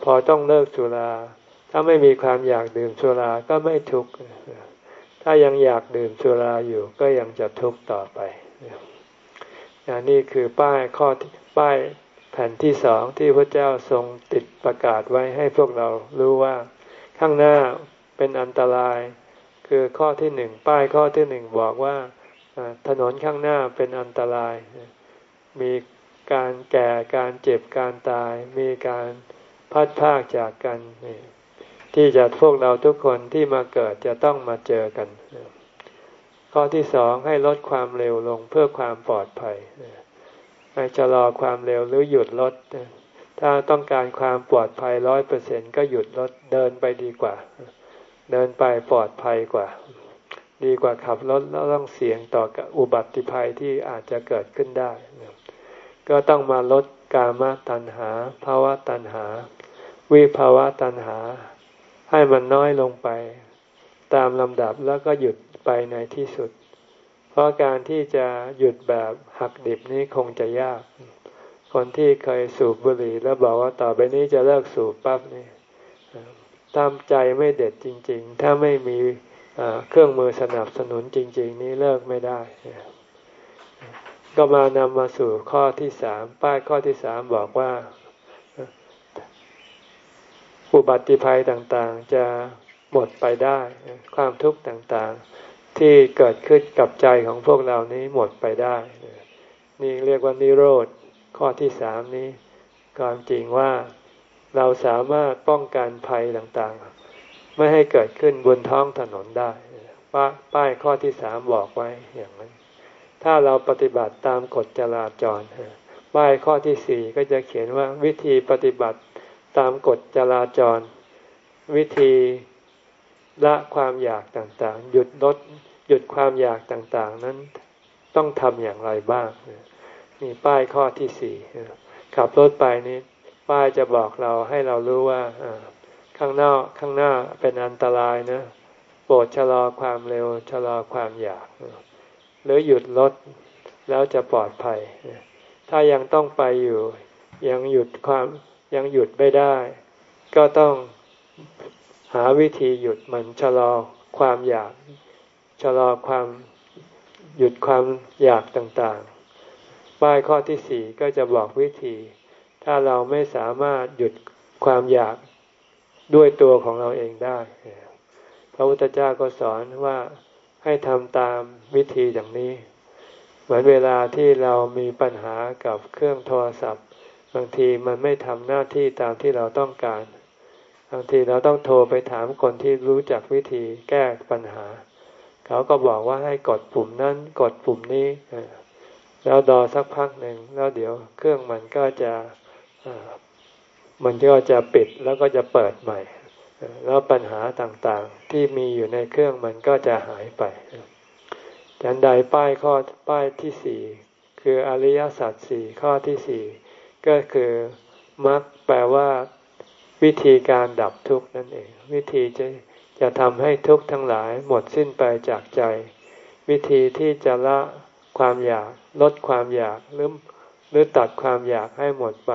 พอต้องเลิกสุรา ถ้าไม่มีความอยากดื่มสุราก็ไม่ทุกข์ถ้ายังอยากดื่มสุราอยู่ก็ยังจะทุกข์ต่อไป นี่คือป้ายข้อป้ายแผ่นที่สองที่พระเจ้าทรงติดประกาศไว้ให้พวกเรารู้ว่า ข้างหน้าเป็นอันตราย คือข้อที่หนึ่งป้ายข้อที่หนึ่งบอกว่าถนนข้างหน้าเป็นอันตราย มีการแก่การเจ็บการตาย มีการพัดพากจากกัน ที่จะพวกเราทุกคนที่มาเกิดจะต้องมาเจอกัน ข้อที่สองให้ลดความเร็วลงเพื่อความปลอดภัยให้ชะลอความเร็วหรือหยุดรถถ้าต้องการความปลอดภัยร้อยเปอร์เซ็นก็หยุดรถเดินไปดีกว่า เดินไปปลอดภัยกว่า ดีกว่าขับรถแล้วต้องเสี่ยงต่ออุบัติภัยที่อาจจะเกิดขึ้นได้ ก็ต้องมาลดกามตัณหาภาวะตัณหา วิภาวะตัณหา ให้มันน้อยลงไป ตามลำดับแล้วก็หยุด ไปในที่สุด เพราะการที่จะหยุดแบบหักดิบนี้คงจะยาก คนที่เคยสูบบุหรี่แล้วบอกว่าต่อไปนี้จะเลิกสูบปั๊บนี่ตามใจไม่เด็ดจริง ๆ ถ้าไม่มีเครื่องมือสนับสนุนจริง ๆ นี้เลิกไม่ได้ ก็มานำมาสู่ข้อที่สามป้ายข้อที่สามบอกว่าอุบัติภัยต่างๆ จะหมดไปได้ ความทุกข์ต่างๆ ที่เกิดขึ้นกับใจของพวกเรานี้หมดไปได้ นี่เรียกว่านิโรธข้อที่สามนี้ความจริงว่าเราสามารถป้องกันภัยต่างๆ ไม่ให้เกิดขึ้นบนท้องถนนได้ป้ายข้อที่สามบอกไว้อย่างนั้น ถ้าเราปฏิบัติตามกฎจราจรป้ายข้อที่สี่ก็จะเขียนว่าวิธีปฏิบัติตามกฎจราจร วิธี ละความอยากต่างๆ หยุดลดหยุดความอยากต่างๆ นั้นต้องทำอย่างไรบ้างนี่ป้ายข้อที่สี่ขับรถไปนี่ป้ายจะบอกเราให้เรารู้ว่าข้างหน้าข้างหน้าเป็นอันตรายนะโปรดชะลอความเร็วชะลอความอยาก หรือหยุดรถแล้วจะปลอดภัย ถ้ายังต้องไปอยู่ ยังหยุดความยังหยุดไม่ได้ ก็ต้อง หาวิธีหยุดมันชะลอความอยากชะลอความหยุดความอยากต่างๆ ป้ายข้อที่สี่ก็จะบอกวิธี ถ้าเราไม่สามารถหยุดความอยากด้วยตัวของเราเองได้ พระพุทธเจ้าก็สอนว่าให้ทำตามวิธีอย่างนี้ เหมือนเวลาที่เรามีปัญหากับเครื่องโทรศัพท์ บางทีมันไม่ทำหน้าที่ตามที่เราต้องการางทีเราต้องโทรไปถามคนที่รู้จักวิธีแก้ปัญหา เขาก็บอกว่าให้กดปุ่มนั้นกดปุ่มนี้แล้วรอสักพักหนึ่งแล้วเดี๋ยวเครื่องมันก็จะมันก็จะปิดแล้วก็จะเปิดใหม่ แล้วปัญหาต่างๆที่มีอยู่ในเครื่องมันก็จะหายไปจันใดป้ายข้อป้ายที่สี่คืออริยสัจสี่ข้อที่สี่ก็คือมรรคแปลว่า วิธีการดับทุกข์นั่นเอง วิธีจะจะทำให้ทุกข์ทั้งหลายหมดสิ้นไปจากใจ วิธีที่จะละความอยากลดความอยากหรือหรือตัดความอยากให้หมดไป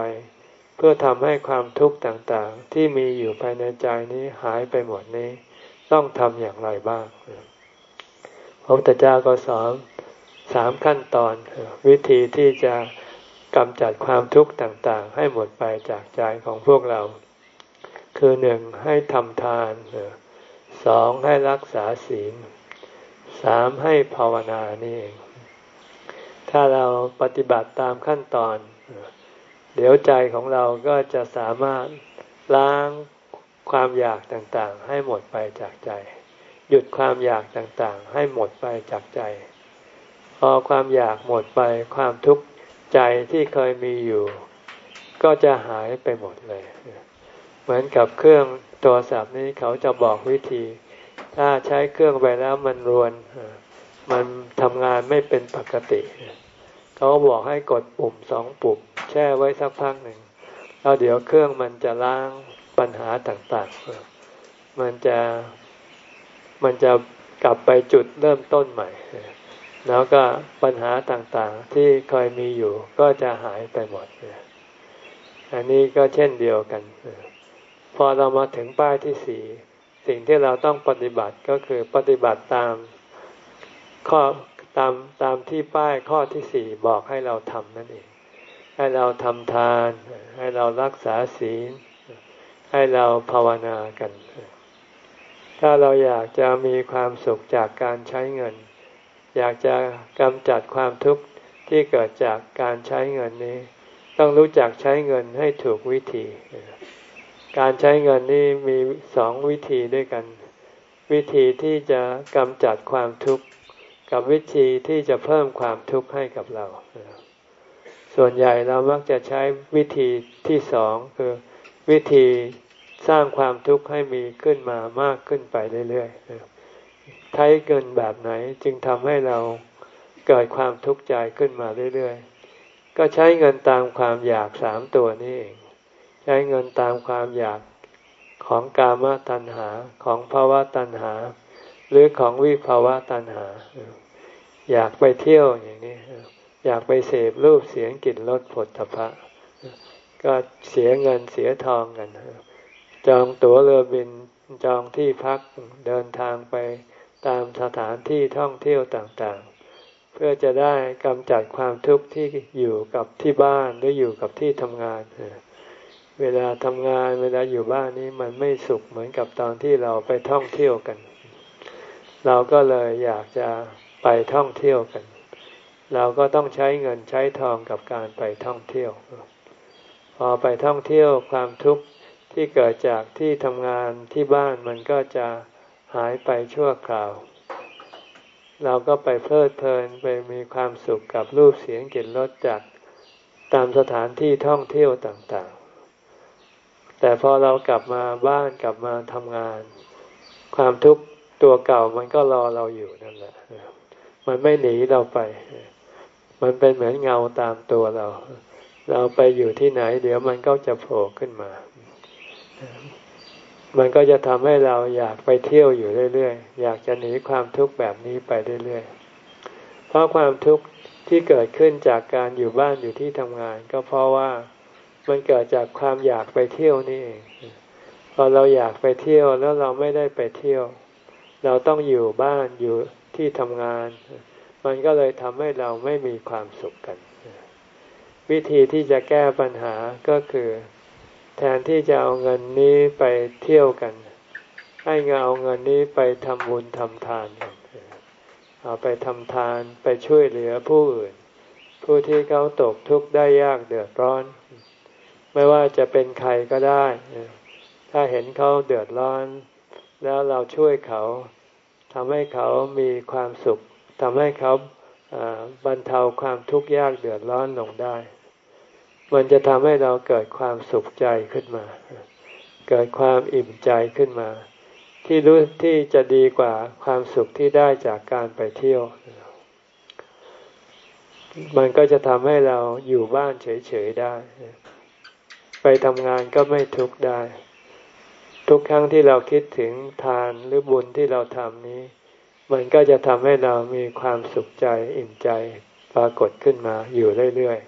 เพื่อทำให้ความทุกข์ต่างๆ ที่มีอยู่ภายในใจนี้หายไปหมดนี้ ต้องทำอย่างไรบ้างพระพุทธเจ้าก็สอนสามขั้นตอน วิธีที่จะกำจัดความทุกข์ต่างๆ ให้หมดไปจากใจของพวกเรา คือหนึ่งให้ทำทานสองให้รักษาศีลสามให้ภาวนานี่เอง ถ้าเราปฏิบัติตามขั้นตอน เดี๋ยวใจของเราก็จะสามารถล้างความอยากต่างๆ ให้หมดไปจากใจ หยุดความอยากต่างๆ ให้หมดไปจากใจ พอความอยากหมดไปความทุกข์ใจที่เคยมีอยู่ ก็จะหายไปหมดเลย เหมือนกับเครื่องโทรศัพท์นี้เขาจะบอกวิธี ถ้าใช้เครื่องไปแล้วมันรวน มันทำงานไม่เป็นปกติ เขาบอกให้กดปุ่มสองปุ่ม แช่ไว้สักพักหนึ่งแล้วเดี๋ยวเครื่องมันจะล้างปัญหาต่างๆ มันจะมันจะกลับไปจุดเริ่มต้นใหม่ แล้วก็ปัญหาต่างๆที่เคยมีอยู่ก็จะหายไปหมด อันนี้ก็เช่นเดียวกัน พอเรามาถึงป้ายที่สี่สิ่งที่เราต้องปฏิบัติก็คือปฏิบัติตามข้อตามตามที่ป้ายข้อที่สี่บอกให้เราทำนั่นเอง ให้เราทำทาน ให้เรารักษาศีล ให้เราภาวนากัน ถ้าเราอยากจะมีความสุขจากการใช้เงิน อยากจะกำจัดความทุกข์ที่เกิดจากการใช้เงินนี้ ต้องรู้จักใช้เงินให้ถูกวิธี การใช้เงินนี้มีสองวิธีด้วยกัน วิธีที่จะกำจัดความทุกข์กับวิธีที่จะเพิ่มความทุกข์ให้กับเรา ส่วนใหญ่เรามักจะใช้วิธีที่สองคือวิธีสร้างความทุกข์ให้มีขึ้นมามากขึ้นไปเรื่อยๆใช้เงินแบบไหนจึงทำให้เราเกิดความทุกข์ใจขึ้นมาเรื่อยๆ ก็ใช้เงินตามความอยากสามตัวนี้เอง ใช้เงินตามความอยากของกามตัณหาของภาวะตัณหา หรือของวิภาวะตัณหา อยากไปเที่ยวอย่างนี้ อยากไปเสพรูปเสียงกลิ่นรสผลทพะก็เสียเงินเสียทองกัน จองตั๋วเรือบินจองที่พักเดินทางไปตามสถานที่ท่องเที่ยวต่างๆ เพื่อจะได้กำจัดความทุกข์ที่อยู่กับที่บ้านหรืออยู่กับที่ทำงานเวลาทำงานเวลาอยู่บ้านนี้มันไม่สุขเหมือนกับตอนที่เราไปท่องเที่ยวกัน เราก็เลยอยากจะไปท่องเที่ยวกัน เราก็ต้องใช้เงินใช้ทองกับการไปท่องเที่ยว พอไปท่องเที่ยวความทุกข์ที่เกิดจากที่ทำงานที่บ้านมันก็จะหายไปชั่วคราว เราก็ไปเพลิดเพลินไปมีความสุขกับรูปเสียงกลิ่นรสจากตามสถานที่ท่องเที่ยวต่าง แต่พอเรากลับมาบ้านกลับมาทำงาน ความทุกข์ตัวเก่ามันก็รอเราอยู่นั่นแหละ มันไม่หนีเราไป มันเป็นเหมือนเงาตามตัวเรา เราไปอยู่ที่ไหน เดี๋ยวมันก็จะโผล่ขึ้นมา มันก็จะทำให้เราอยากไปเที่ยวอยู่เรื่อยๆ อยากจะหนีความทุกข์แบบนี้ไปเรื่อยๆ เพราะความทุกข์ที่เกิดขึ้นจากการอยู่บ้านอยู่ที่ทำงาน ก็เพราะว่า มันเกิดจากความอยากไปเที่ยวนี่เองพอเราอยากไปเที่ยวแล้วเราไม่ได้ไปเที่ยว เราต้องอยู่บ้านอยู่ที่ทำงาน มันก็เลยทำให้เราไม่มีความสุขกัน วิธีที่จะแก้ปัญหาก็คือ แทนที่จะเอาเงินนี้ไปเที่ยวกัน ให้เงเอาเงินนี้ไปทำบุญทำทานกันเอาไปทำทานไปช่วยเหลือผู้อื่น ผู้ที่เขาตกทุกข์ได้ยากเดือดร้อน ไม่ว่าจะเป็นใครก็ได้ ถ้าเห็นเขาเดือดร้อน แล้วเราช่วยเขาทำให้เขามีความสุขทำให้เขาบรรเทาความทุกข์ยากเดือดร้อนลงได้ มันจะทำให้เราเกิดความสุขใจขึ้นมา เกิดความอิ่มใจขึ้นมา ที่รู้ที่จะดีกว่าความสุขที่ได้จากการไปเที่ยว มันก็จะทำให้เราอยู่บ้านเฉยๆได้ ไปทำงานก็ไม่ทุกข์ได้ ทุกครั้งที่เราคิดถึงทานหรือบุญที่เราทำนี้ มันก็จะทำให้เรามีความสุขใจอิ่มใจปรากฏขึ้นมาอยู่เรื่อย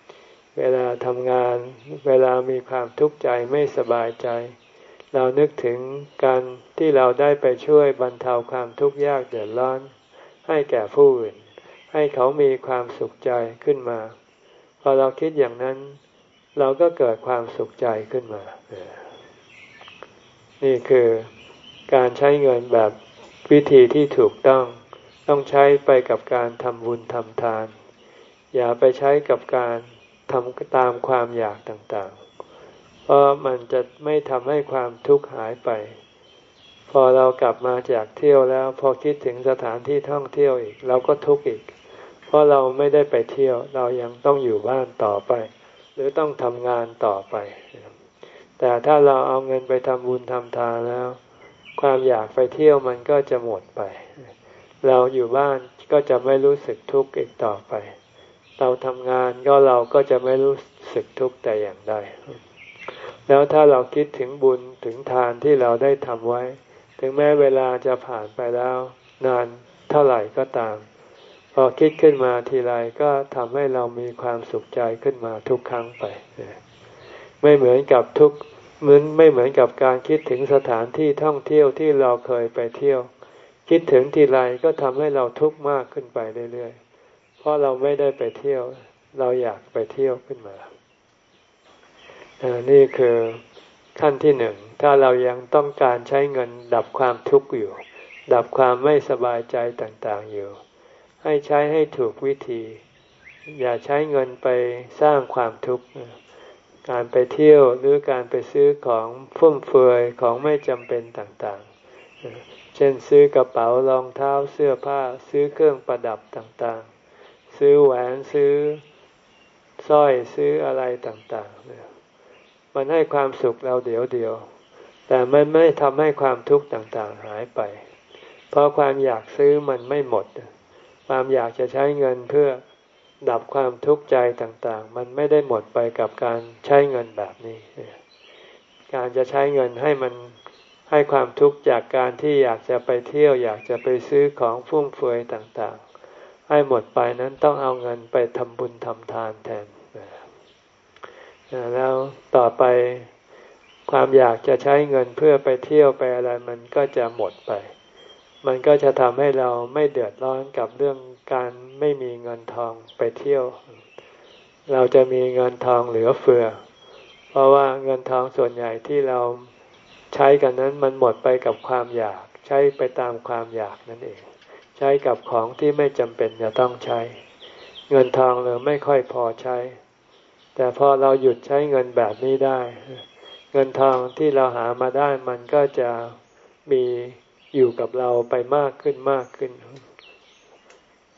ๆเวลาทำงาน เวลามีความทุกข์ใจไม่สบายใจ เรานึกถึงการที่เราได้ไปช่วยบรรเทาความทุกข์ยากเดือดร้อน ให้แก่ผู้อื่น ให้เขามีความสุขใจขึ้นมา พอเราคิดอย่างนั้น เราก็เกิดความสุขใจขึ้นมา นี่คือการใช้เงินแบบวิธีที่ถูกต้อง ต้องใช้ไปกับการทำบุญทำทาน อย่าไปใช้กับการทำตามความอยากต่างๆ เพราะมันจะไม่ทำให้ความทุกข์หายไป พอเรากลับมาจากเที่ยวแล้ว พอคิดถึงสถานที่ท่องเที่ยวอีก เราก็ทุกข์อีก เพราะเราไม่ได้ไปเที่ยว เรายังต้องอยู่บ้านต่อไป หรือต้องทำงานต่อไป แต่ถ้าเราเอาเงินไปทำบุญทำทานแล้ว ความอยากไปเที่ยวมันก็จะหมดไป เราอยู่บ้านก็จะไม่รู้สึกทุกข์อีกต่อไป เราทำงานก็เราก็จะไม่รู้สึกทุกข์แต่อย่างใดแล้วถ้าเราคิดถึงบุญถึงทานที่เราได้ทำไว้ ถึงแม้เวลาจะผ่านไปแล้ว นานเท่าไหร่ก็ตาม อคิดขึ้นมาทีไรก็ทำให้เรามีความสุขใจขึ้นมาทุกครั้งไป ไม่เหมือนกับทุกเหมือนไม่เหมือนกับการคิดถึงสถานที่ท่องเที่ยวที่เราเคยไปเที่ยว คิดถึงทีไรก็ทำให้เราทุกข์มากขึ้นไปเรื่อยๆ เพราะเราไม่ได้ไปเที่ยว เราอยากไปเที่ยวขึ้นมา นี่คือขั้นที่หนึ่ง ถ้าเรายังต้องการใช้เงินดับความทุกข์อยู่ ดับความไม่สบายใจต่างๆอยู่ ให้ใช้ให้ถูกวิธี อย่าใช้เงินไปสร้างความทุกข์การไปเที่ยวหรือการไปซื้อของฟุ่มเฟือยของไม่จำเป็นต่างๆ เช่นซื้อกระเป๋ารองเท้าเสื้อผ้าซื้อเครื่องประดับต่างๆ ซื้อแหวนซื้อสร้อยซื้ออะไรต่างๆ มันให้ความสุขเราเดียวเดียว แต่มันไม่ทำให้ความทุกข์ต่างๆหายไป เพราะความอยากซื้อมันไม่หมด ความอยากจะใช้เงินเพื่อดับความทุกข์ใจต่างๆ มันไม่ได้หมดไปกับการใช้เงินแบบนี้ การจะใช้เงินให้มันให้ความทุกข์จากการที่อยากจะไปเที่ยว อยากจะไปซื้อของฟุ่มเฟือยต่างๆ ให้หมดไปนั้นต้องเอาเงินไปทำบุญทำทานแทน แล้วต่อไปความอยากจะใช้เงินเพื่อไปเที่ยวไปอะไรมันก็จะหมดไป มันก็จะทำให้เราไม่เดือดร้อนกับเรื่องการไม่มีเงินทองไปเที่ยว เราจะมีเงินทองเหลือเฟือ เพราะว่าเงินทองส่วนใหญ่ที่เราใช้กันนั้นมันหมดไปกับความอยาก ใช้ไปตามความอยากนั่นเอง ใช้กับของที่ไม่จำเป็นจะต้องใช้ เงินทองเราไม่ค่อยพอใช้ แต่พอเราหยุดใช้เงินแบบนี้ได้ เงินทองที่เราหามาได้มันก็จะมี อยู่กับเราไปมากขึ้นมากขึ้น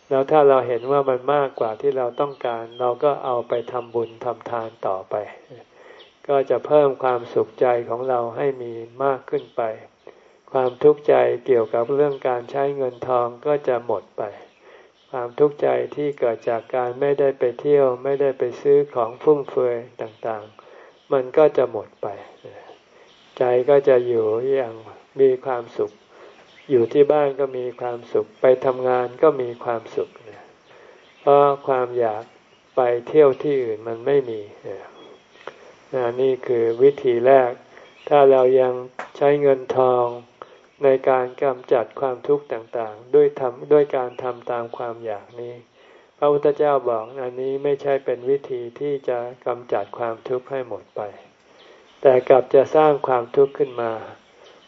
แล้วถ้าเราเห็นว่ามันมากกว่าที่เราต้องการ เราก็เอาไปทำบุญทำทานต่อไป ก็จะเพิ่มความสุขใจของเราให้มีมากขึ้นไป ความทุกข์ใจเกี่ยวกับเรื่องการใช้เงินทองก็จะหมดไป ความทุกข์ใจที่เกิดจากการไม่ได้ไปเที่ยว ไม่ได้ไปซื้อของฟุ่มเฟือยต่างๆ มันก็จะหมดไป ใจก็จะอยู่อย่างมีความสุข อยู่ที่บ้านก็มีความสุข ไปทำงานก็มีความสุขเพราะความอยากไปเที่ยวที่อื่นมันไม่มีนี่คือวิธีแรก ถ้าเรายังใช้เงินทองในการกำจัดความทุกข์ต่างๆ ด้วยทำด้วยการทำตามความอยากนี้ พระพุทธเจ้าบอกอันนี้ไม่ใช่เป็นวิธีที่จะกำจัดความทุกข์ให้หมดไป แต่กลับจะสร้างความทุกข์ขึ้นมา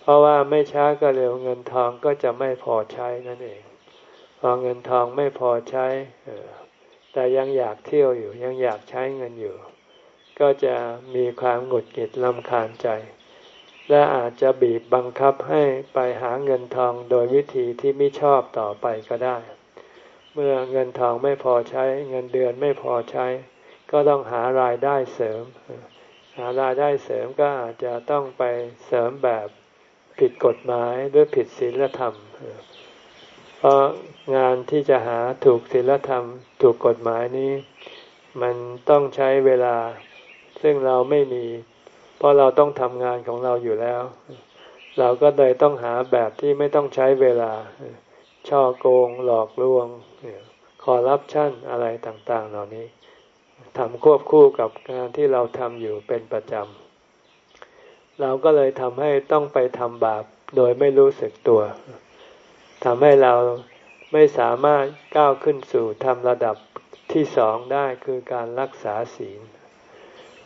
เพราะว่าไม่ช้าก็เร็วเงินทองก็จะไม่พอใช้นั่นเอง พอเงินทองไม่พอใช้แต่ยังอยากเที่ยวอยู่ยังอยากใช้เงินอยู่ ก็จะมีความหงุดหงิดลำคาญใจ และอาจจะบีบบังคับให้ไปหาเงินทองโดยวิธีที่ไม่ชอบต่อไปก็ได้ เมื่อเงินทองไม่พอใช้ เงินเดือนไม่พอใช้ ก็ต้องหารายได้เสริม หารายได้เสริมก็อาจจะต้องไปเสริมแบบ ผิดกฎหมายหรือผิดศีลธรรม เพราะงานที่จะหาถูกศีลธรรม ถูกกฎหมายนี้ มันต้องใช้เวลา ซึ่งเราไม่มี เพราะเราต้องทำงานของเราอยู่แล้ว เราก็เลยต้องหาแบบที่ไม่ต้องใช้เวลา ช่อโกง หลอกลวงคอรับชั่นอะไรต่าง ๆ เหล่านี้ทำควบคู่กับงานที่เราทำอยู่เป็นประจำ เราก็เลยทำให้ต้องไปทำบาปโดยไม่รู้สึกตัวทำให้เราไม่สามารถก้าวขึ้นสู่ทำระดับที่สองได้คือการรักษาศีล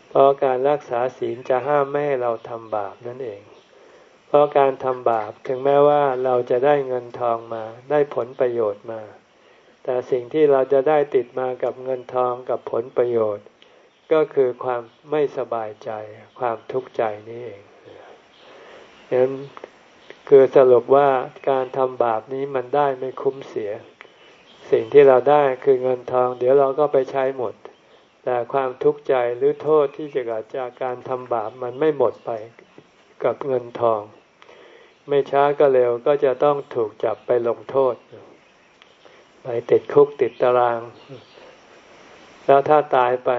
เพราะการรักษาศีลจะห้ามไม่ให้เราทำบาปนั่นเอง เพราะการทำบาปถึงแม้ว่าเราจะได้เงินทองมาได้ผลประโยชน์มา แต่สิ่งที่เราจะได้ติดมากับเงินทองกับผลประโยชน์ ก็คือความไม่สบายใจ ความทุกข์ใจนี่เองฉะนั้นคือสรุปว่าการทำบาปนี้มันได้ไม่คุ้มเสีย สิ่งที่เราได้คือเงินทอง เดี๋ยวเราก็ไปใช้หมด แต่ความทุกข์ใจหรือโทษที่จะเกิดจากการทำบาปมันไม่หมดไปกับเงินทอง ไม่ช้าก็เร็วก็จะต้องถูกจับไปลงโทษ ไปติดคุกติดตาราง แล้วถ้าตายไป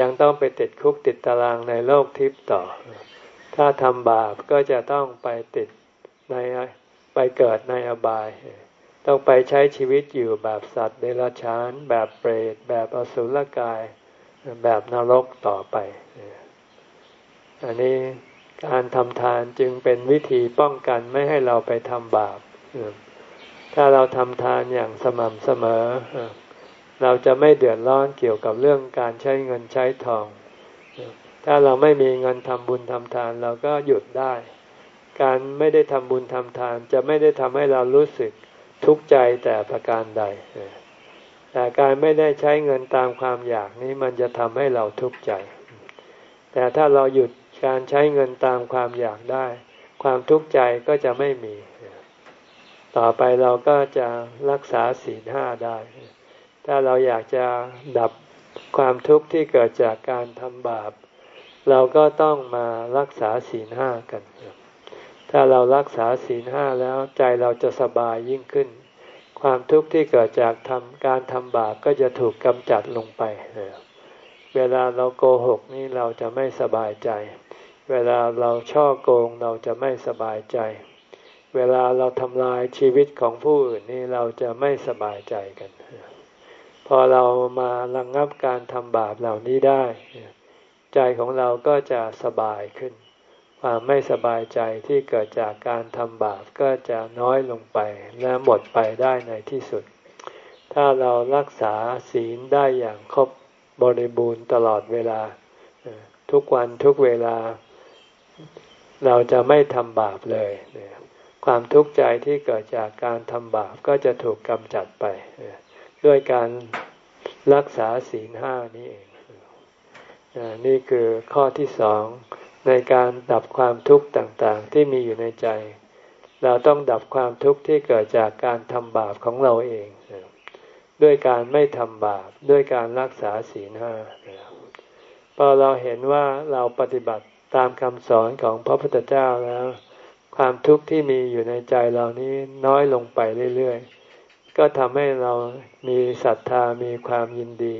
ยังต้องไปติดคุกติดตารางในโลกทิพย์ต่อ ถ้าทำบาปก็จะต้องไปติดในไปเกิดในอบาย ต้องไปใช้ชีวิตอยู่แบบสัตว์เดรัจฉาน แบบเปรต แบบอสุรกาย แบบนรกต่อไป อันนี้การทำทานจึงเป็นวิธีป้องกันไม่ให้เราไปทำบาป ถ้าเราทำทานอย่างสม่ำเสมอ เราจะไม่เดือดร้อนเกี่ยวกับเรื่องการใช้เงินใช้ทอง ถ้าเราไม่มีเงินทำบุญทำทานเราก็หยุดได้ การไม่ได้ทำบุญทำทาน จะไม่ได้ทำให้เรารู้สึกทุกข์ใจแต่ประการใด แต่การไม่ได้ใช้เงินตามความอยากนี้มันจะทำให้เราทุกข์ใจ แต่ถ้าเราหยุดการใช้เงินตามความอยากได้ ความทุกข์ใจก็จะไม่มี ต่อไปเราก็จะรักษาศีลห้าได้ ถ้าเราอยากจะดับความทุกข์ที่เกิดจากการทำบาป เราก็ต้องมารักษาศีลห้ากัน ถ้าเรารักษาศีลห้าแล้วใจเราจะสบายยิ่งขึ้น ความทุกข์ที่เกิดจากทำการทำบาปก็จะถูกกำจัดลงไป เวลาเราโกหกนี่เราจะไม่สบายใจ เวลาเราช่อโกงเราจะไม่สบายใจ เวลาเราทำลายชีวิตของผู้อื่นนี่เราจะไม่สบายใจกัน พอเรามาระงงับการทำบาปเหล่านี้ได้ ใจของเราก็จะสบายขึ้น ความไม่สบายใจที่เกิดจากการทำบาปก็จะน้อยลงไปและหมดไปได้ในที่สุด ถ้าเรารักษาศีลได้อย่างครบบริบูรณ์ตลอดเวลา ทุกวันทุกเวลา เราจะไม่ทำบาปเลยความทุกข์ใจที่เกิดจากการทำบาปก็จะถูกกำจัดไป ด้วยการรักษาศีลห้านี้เองนี่คือข้อที่สองในการดับความทุกข์ต่างๆ ที่มีอยู่ในใจ เราต้องดับความทุกข์ที่เกิดจากการทำบาปของเราเอง ด้วยการไม่ทำบาปด้วยการรักษาศีลห้าพอเราเห็นว่าเราปฏิบัติตามคำสอนของพระพุทธเจ้าแล้ว ความทุกข์ที่มีอยู่ในใจเรานี้น้อยลงไปเรื่อยๆ ก็ทำให้เรามีศรัทธามีความยินดี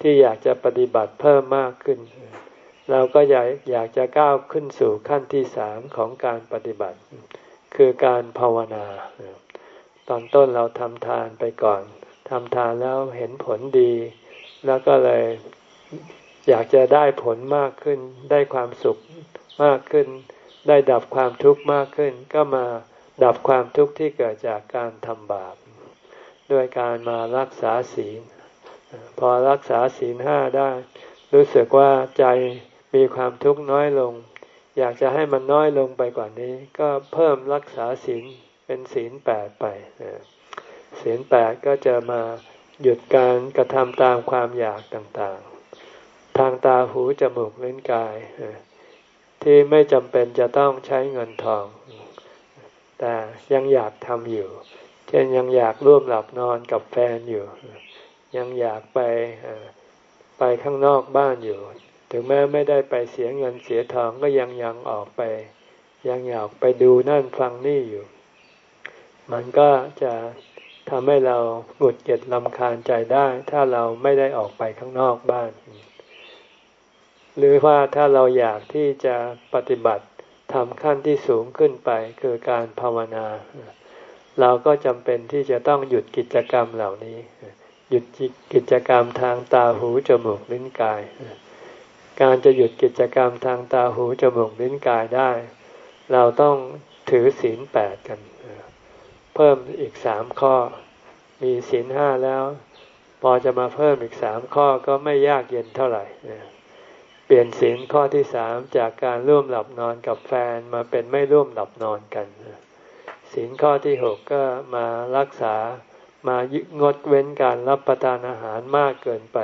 ที่อยากจะปฏิบัติเพิ่มมากขึ้น เราก็อยากอยากจะก้าวขึ้นสู่ขั้นที่สามของการปฏิบัติ คือการภาวนา ตอนต้นเราทำทานไปก่อนทำทานแล้วเห็นผลดี แล้วก็เลยอยากจะได้ผลมากขึ้น ได้ความสุขมากขึ้น ได้ดับความทุกข์มากขึ้น ก็มาดับความทุกข์ที่เกิดจากการทำบาป ด้วยการมารักษาศีล พอรักษาศีลห้าได้ รู้สึกว่าใจมีความทุกข์น้อยลง อยากจะให้มันน้อยลงไปกว่านี้ ก็เพิ่มรักษาศีลเป็นศีลแปดไปศีลแปดก็จะมาหยุดการกระทำตามความอยากต่างๆ ทางตาหูจมูกลิ้นกาย ที่ไม่จำเป็นจะต้องใช้เงินทอง แต่ยังอยากทำอยู่ เช่นยังอยากร่วมหลับนอนกับแฟนอยู่ ยังอยากไปไปข้างนอกบ้านอยู่ ถึงแม้ไม่ได้ไปเสียเงินเสียทองก็ยังยังออกไป ยังอยากไปดูนั่นฟังนี่อยู่ มันก็จะทำให้เราหงุดหงิดลำคาญใจได้ ถ้าเราไม่ได้ออกไปข้างนอกบ้าน หรือว่าถ้าเราอยากที่จะปฏิบัติทำขั้นที่สูงขึ้นไปคือการภาวนา เราก็จำเป็นที่จะต้องหยุดกิจกรรมเหล่านี้ หยุดกิจกรรมทางตาหูจมูกลิ้นกาย การจะหยุดกิจกรรมทางตาหูจมูกลิ้นกายได้ เราต้องถือศีลแปดกัน เพิ่มอีกสามข้อ มีศีลห้าแล้ว พอจะมาเพิ่มอีกสามข้อก็ไม่ยากเย็นเท่าไหร่เปลี่ยนศีลข้อที่สามจากการร่วมหลับนอนกับแฟนมาเป็นไม่ร่วมหลับนอนกัน ศีลข้อที่หกก็มารักษามายึงดเว้นการรับประทานอาหารมากเกินไป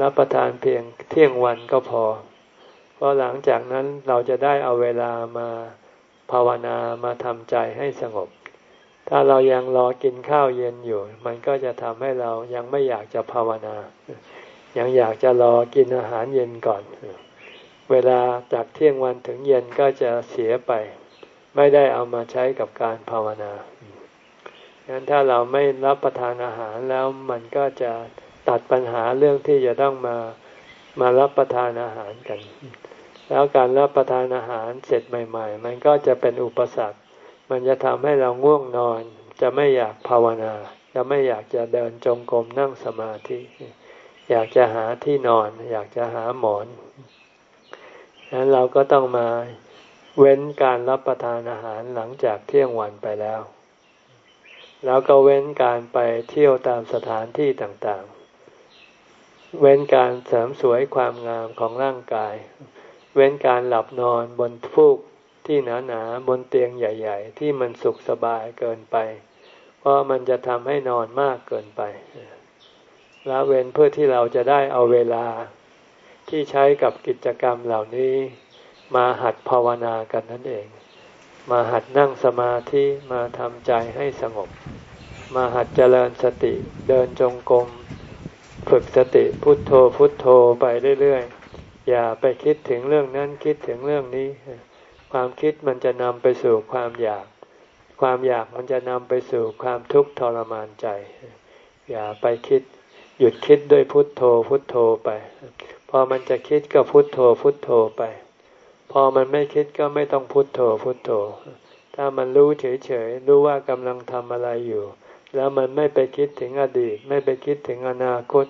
รับประทานเพียงเที่ยงวันก็พอ เพราะหลังจากนั้นเราจะได้เอาเวลามาภาวนามาทำใจให้สงบ ถ้าเรายังรอกินข้าวเย็นอยู่ มันก็จะทำให้เรายังไม่อยากจะภาวนา ยังอยากจะรอกินอาหารเย็นก่อน เวลาจากเที่ยงวันถึงเย็นก็จะเสียไป ไม่ได้เอามาใช้กับการภาวนางั้นถ้าเราไม่รับประทานอาหารแล้วมันก็จะตัดปัญหาเรื่องที่จะต้องมามารับประทานอาหารกัน แล้วการรับประทานอาหารเสร็จใหม่ ๆ มันก็จะเป็นอุปสรรค มันจะทำให้เราง่วงนอน จะไม่อยากภาวนา จะไม่อยากจะเดินจงกรมนั่งสมาธิ อยากจะหาที่นอน อยากจะหาหมอนดังนั้นเราก็ต้องมา เว้นการรับประทานอาหารหลังจากเที่ยงวันไปแล้ว แล้วก็เว้นการไปเที่ยวตามสถานที่ต่างๆ เว้นการเสริมสวยความงามของร่างกาย เว้นการหลับนอนบนฟูกที่หนาๆบนเตียงใหญ่ ๆ ที่มันสุขสบายเกินไป เพราะมันจะทำให้นอนมากเกินไปละเว้นเพื่อที่เราจะได้เอาเวลาที่ใช้กับกิจกรรมเหล่านี้ มาหัดภาวนากันนั่นเอง มาหัดนั่งสมาธิมาทำใจให้สงบ มาหัดเจริญสติเดินจงกรมฝึกสติพุทโธพุทโธไปเรื่อยๆ อย่าไปคิดถึงเรื่องนั้นคิดถึงเรื่องนี้ ความคิดมันจะนำไปสู่ความอยาก ความอยากมันจะนำไปสู่ความทุกข์ทรมานใจ อย่าไปคิดหยุดคิดด้วยพุทโธพุทโธไป พอมันจะคิดก็พุทโธพุทโธไป พอมันไม่คิดก็ไม่ต้องพุโทโธพุโทโธ ถ้ามันรู้เฉยๆ รู้ว่ากำลังทำอะไรอยู่ แล้วมันไม่ไปคิดถึงอดีต ไม่ไปคิดถึงอนาคต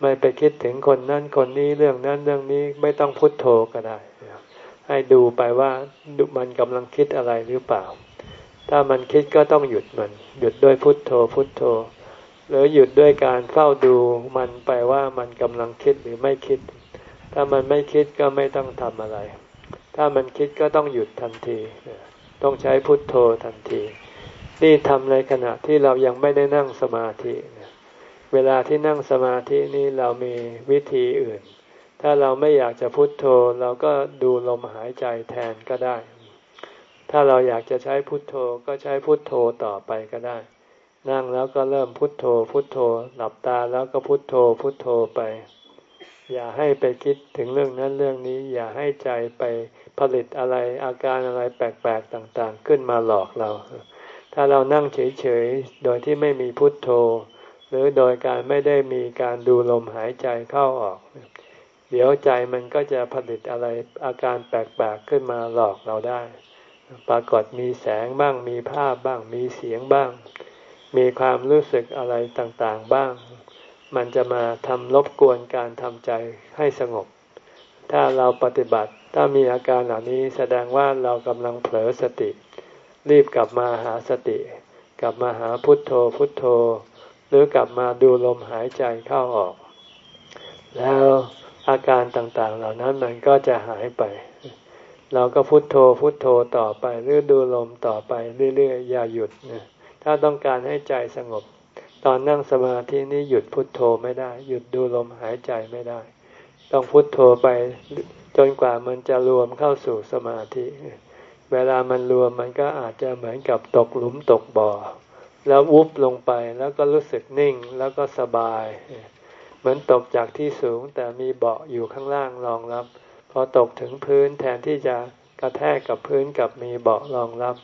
ไม่ไปคิดถึงคนนั้นคนนี้เรื่องนั้นเรื่องนี้ไม่ต้องพุโทโธก็ได้ ให้ดูไปว่ามันกำลังคิดอะไรหรือเปล่า ถ้ามันคิดก็ต้องหยุดมัน หยุดด้วยพุทโธพุทโธ หรือหยุดด้วยการเฝ้าดูมันไปว่ามันกำลังคิดหรือไม่คิด ถ้ามันไม่คิดก็ไม่ต้องทำอะไร ถ้ามันคิดก็ต้องหยุดทันที ต้องใช้พุทโธทันทีนี่ทำในขณะที่เรายังไม่ได้นั่งสมาธิ เวลาที่นั่งสมาธินี่เรามีวิธีอื่น ถ้าเราไม่อยากจะพุทโธเราก็ดูลมหายใจแทนก็ได้ ถ้าเราอยากจะใช้พุทโธก็ใช้พุทโธต่อไปก็ได้ นั่งแล้วก็เริ่มพุทโธ พุทโธ หลับตาแล้วก็พุทโธ พุทโธไป อย่าให้ไปคิดถึงเรื่องนั้นเรื่องนี้ อย่าให้ใจไป ผลิตอะไรอาการอะไรแปลกๆต่างๆ ขึ้นมาหลอกเรา ถ้าเรานั่งเฉยๆ โดยที่ไม่มีพุทโธ หรือโดยการไม่ได้มีการดูลมหายใจเข้าออก เดี๋ยวใจมันก็จะผลิตอะไรอาการแปลกๆขึ้นมาหลอกเราได้ ปรากฏมีแสงบ้างมีภาพบ้างมีเสียงบ้าง มีความรู้สึกอะไรต่างๆบ้าง มันจะมาทำรบกวนการทำใจให้สงบถ้าเราปฏิบัติ ถ้ามีอาการเหล่านี้แสดงว่าเรากำลังเผลอสติ รีบกลับมาหาสติ กลับมาหาพุทโธพุทโธ หรือกลับมาดูลมหายใจเข้าออก แล้วอาการต่างๆ เหล่านั้นมันก็จะหายไป เราก็พุทโธพุทโธต่อไปหรือดูลมต่อไปเรื่อยๆอย่าหยุดนะถ้าต้องการให้ใจสงบ ตอนนั่งสมาธินี้หยุดพุทโธไม่ได้ หยุดดูลมหายใจไม่ได้ ต้องพุทโธไป จนกว่ามันจะรวมเข้าสู่สมาธิ เวลามันรวมมันก็อาจจะเหมือนกับตกหลุมตกบ่อ แล้ววุบลงไปแล้วก็รู้สึกนิ่งแล้วก็สบาย เหมือนตกจากที่สูงแต่มีเบาะอยู่ข้างล่างรองรับ พอตกถึงพื้นแทนที่จะกระแทกกับพื้นกับมีเบาะรองรับ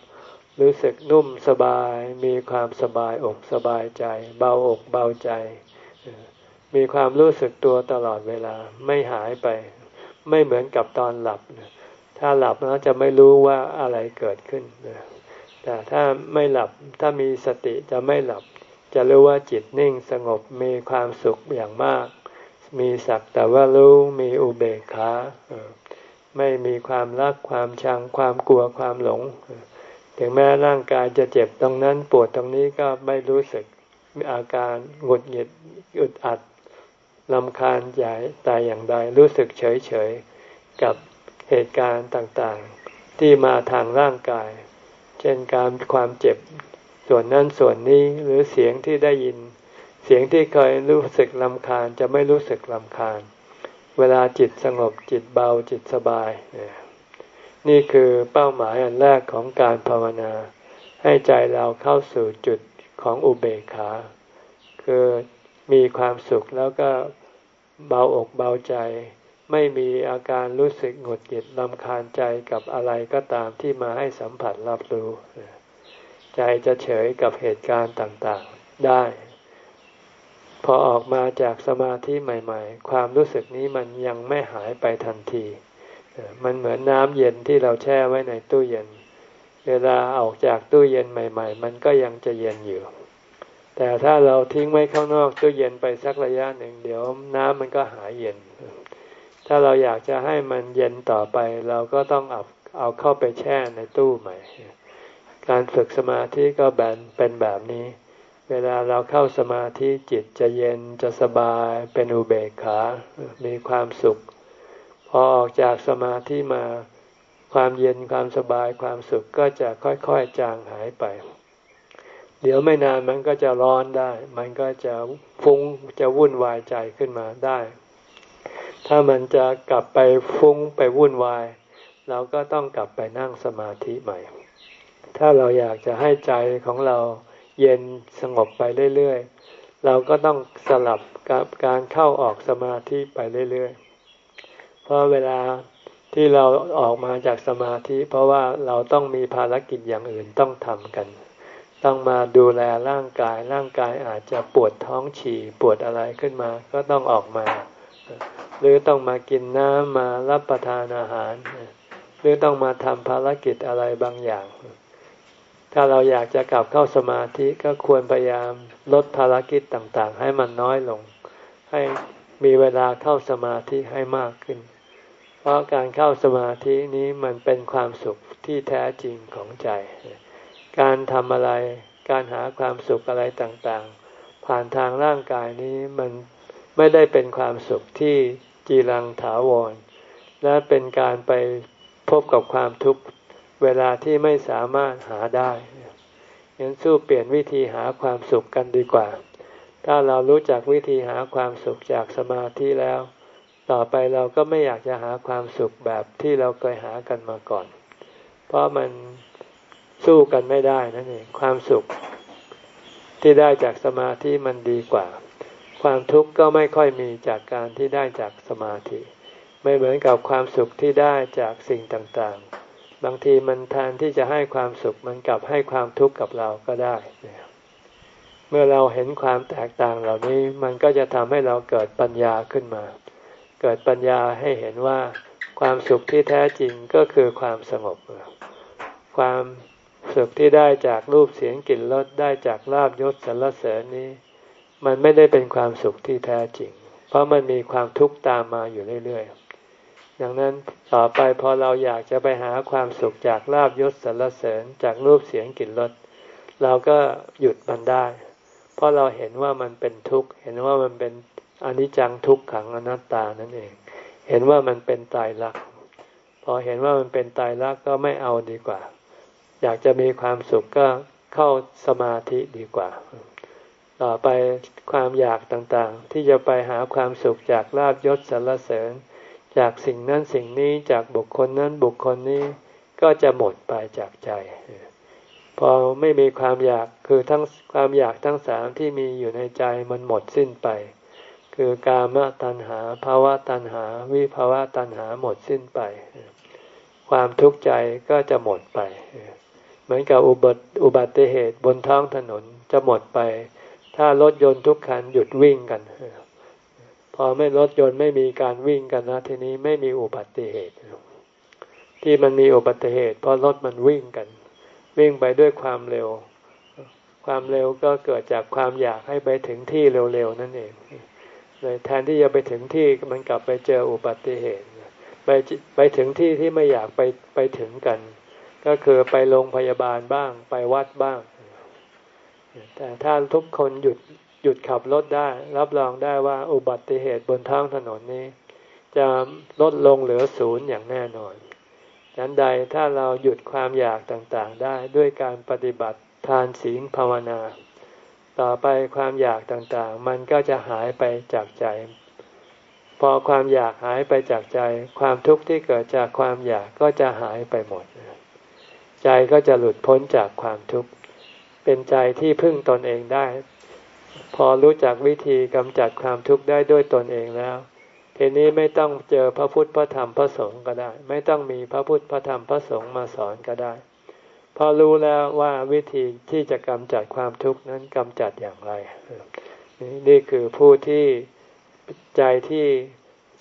รู้สึกนุ่มสบาย มีความสบายอกสบายใจ เบาอกเบาใจ มีความรู้สึกตัวตลอดเวลาไม่หายไป ไม่เหมือนกับตอนหลับ ถ้าหลับแล้วจะไม่รู้ว่าอะไรเกิดขึ้น แต่ถ้าไม่หลับถ้ามีสติจะไม่หลับ จะรู้ว่าจิตนิ่งสงบมีความสุขอย่างมาก มีสักแต่ว่ารู้มีอุเบกขาไม่มีความรักความชังความกลัวความหลง ถึงแม้ร่างกายจะเจ็บตรงนั้นปวดตรงนี้ก็ไม่รู้สึกมีอาการหงุดหงิดอึดอัด ลำคาญใหญ่แต่อย่างใดรู้สึกเฉยเฉยกับเหตุการณ์ต่างๆ ที่มาทางร่างกาย เช่นการความเจ็บส่วนนั้นส่วนนี้หรือเสียงที่ได้ยิน เสียงที่เคยรู้สึกลำคาญจะไม่รู้สึกลำคาญ เวลาจิตสงบจิตเบาจิตสบายเนี่ยนี่คือเป้าหมายอันแรกของการภาวนา ให้ใจเราเข้าสู่จุดของอุเบกขา คือ มีความสุขแล้วก็เบาอกเบาใจ ไม่มีอาการรู้สึกหงุดหงิดลำคาญใจกับอะไรก็ตามที่มาให้สัมผัสรับรู้ ใจจะเฉยกับเหตุการณ์ต่างๆได้ พอออกมาจากสมาธิใหม่ ๆ ความรู้สึกนี้มันยังไม่หายไปทันที มันเหมือนน้ำเย็นที่เราแช่ไว้ในตู้เย็น เวลาออกจากตู้เย็นใหม่ ๆ มันก็ยังจะเย็นอยู่ แต่ถ้าเราทิ้งไว้ข้างนอกตู้เย็นไปสักระยะหนึ่ง เดี๋ยวน้ำมันก็หายเย็น ถ้าเราอยากจะให้มันเย็นต่อไป เราก็ต้องเอาเอาเข้าไปแช่ในตู้ใหม่ การฝึกสมาธิก็แบนเป็นแบบนี้ เวลาเราเข้าสมาธิจิตจะเย็นจะสบายเป็นอุเบกขา มีความสุข พอออกจากสมาธิมาความเย็นความสบายความสุขก็จะค่อยๆจางหายไป เดี๋ยวไม่นานมันก็จะร้อนได้ มันก็จะฟุ้งจะวุ่นวายใจขึ้นมาได้ ถ้ามันจะกลับไปฟุ้งไปวุ่นวาย เราก็ต้องกลับไปนั่งสมาธิใหม่ ถ้าเราอยากจะให้ใจของเราเย็นสงบไปเรื่อยๆ เราก็ต้องสลับกับการเข้าออกสมาธิไปเรื่อยๆ เพราะเวลาที่เราออกมาจากสมาธิ เพราะว่าเราต้องมีภารกิจอย่างอื่นต้องทำกัน ต้องมาดูแลร่างกาย ร่างกายอาจจะปวดท้องฉี่ปวดอะไรขึ้นมา ก็ต้องออกมา หรือต้องมากินน้ำมารับประทานอาหาร หรือต้องมาทำภารกิจอะไรบางอย่าง ถ้าเราอยากจะกลับเข้าสมาธิก็ควรพยายามลดภารกิจต่างๆ ให้มันน้อยลง ให้มีเวลาเข้าสมาธิให้มากขึ้น เพราะการเข้าสมาธินี้มันเป็นความสุขที่แท้จริงของใจ การทำอะไร การหาความสุขอะไรต่างๆ ผ่านทางร่างกายนี้มันไม่ได้เป็นความสุขที่จีรังถาวร และเป็นการไปพบกับความทุกข์เวลาที่ไม่สามารถหาได้ยังสู้เปลี่ยนวิธีหาความสุขกันดีกว่า ถ้าเรารู้จักวิธีหาความสุขจากสมาธิแล้ว ต่อไปเราก็ไม่อยากจะหาความสุขแบบที่เราเคยหากันมาก่อน เพราะมัน สู้กันไม่ได้นั่นเองความสุขที่ได้จากสมาธิมันดีกว่า ความทุกข์ก็ไม่ค่อยมีจากการที่ได้จากสมาธิ ไม่เหมือนกับความสุขที่ได้จากสิ่งต่างๆ บางทีมันแทนที่จะให้ความสุขมันกลับให้ความทุกข์กับเราก็ได้เมื่อเราเห็นความแตกต่างเหล่านี้มันก็จะทำให้เราเกิดปัญญาขึ้นมา เกิดปัญญาให้เห็นว่าความสุขที่แท้จริงก็คือความสงบ ความ สุขที่ได้จากรูปเสียงกลิ่นรสได้จากลาบยศสรรเสริญนี้ มันไม่ได้เป็นความสุขที่แท้จริง เพราะมันมีความทุกข์ตามมาอยู่เรื่อยๆ ดังนั้นต่อไปพอเราอยากจะไปหาความสุขจากลาบยศสรรเสริญจากรูปเสียงกลิ่นรสเราก็หยุดมันได้ เพราะเราเห็นว่ามันเป็นทุกข์ เห็นว่ามันเป็นอนิจจังทุกขังอนัตตานั่นเอง เห็นว่ามันเป็นตายรัก พอเห็นว่ามันเป็นตายรักก็ไม่เอาดีกว่า อยากจะมีความสุขก็เข้าสมาธิดีกว่า ต่อไปความอยากต่างๆ ที่จะไปหาความสุขจากลาบยศสรรเสริญ จากสิ่งนั้นสิ่งนี้จากบุคคลนั้นบุคคลนี้ก็จะหมดไปจากใจ พอไม่มีความอยากคือทั้งความอยากทั้งสามที่มีอยู่ในใจมันหมดสิ้นไป คือกามตัณหาภาวะตัณหา วิภาวะตัณหาหมดสิ้นไป ความทุกข์ใจก็จะหมดไป เหมือนกับอุบัติอุบัติเหตุบนท้องถนนจะหมดไป ถ้ารถยนต์ทุกคันหยุดวิ่งกัน พอไม่รถยนต์ไม่มีการวิ่งกันนะทีนี้ไม่มีอุบัติเหตุ ที่มันมีอุบัติเหตุเพราะรถมันวิ่งกัน วิ่งไปด้วยความเร็ว ความเร็วก็เกิดจากความอยากให้ไปถึงที่เร็วๆนั่นเองเลยแทนที่จะไปถึงที่มันกลับไปเจออุบัติเหตุ ไปไปถึงที่ที่ไม่อยากไปไปถึงกัน ก็คือไปโรงพยาบาลบ้าง ไปวัดบ้าง แต่ถ้าทุกคนหยุดหยุดขับรถได้ รับรองได้ว่าอุบัติเหตุบนท้องถนนนี้ จะลดลงเหลือศูนย์อย่างแน่นอนดังนั้นใดถ้าเราหยุดความอยากต่างๆได้ด้วยการปฏิบัติทานศีลภาวนา ต่อไปความอยากต่างๆ มันก็จะหายไปจากใจ พอความอยากหายไปจากใจ ความทุกข์ที่เกิดจากความอยากก็จะหายไปหมด ใจก็จะหลุดพ้นจากความทุกข์ เป็นใจที่พึ่งตนเองได้ พอรู้จักวิธีกำจัดความทุกข์ได้ด้วยตนเองแล้วทีนี้ไม่ต้องเจอพระพุทธพระธรรมพระสงฆ์ก็ได้ ไม่ต้องมีพระพุทธพระธรรมพระสงฆ์มาสอนก็ได้ พอรู้แล้วว่าวิธีที่จะกำจัดความทุกข์นั้นกำจัดอย่างไร นี่คือผู้ที่ใจที่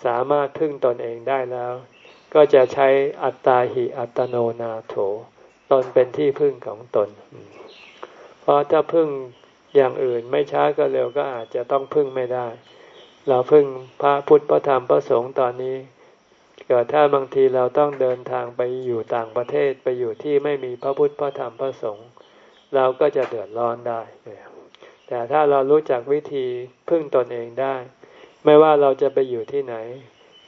สามารถพึ่งตนเองได้แล้ว ก็จะใช้อัตตาหิอัตโนนาโถ ตนเป็นที่พึ่งของตน เพราะถ้าพึ่งอย่างอื่นไม่ช้าก็เร็วก็อาจจะต้องพึ่งไม่ได้ เราพึ่งพระพุทธพระธรรมพระสงฆ์ตอนนี้เกิดถ้าบางทีเราต้องเดินทางไปอยู่ต่างประเทศไปอยู่ที่ไม่มีพระพุทธพระธรรมพระสงฆ์เราก็จะเดือดร้อนได้แต่ถ้าเรารู้จักวิธีพึ่งตนเองได้ ไม่ว่าเราจะไปอยู่ที่ไหน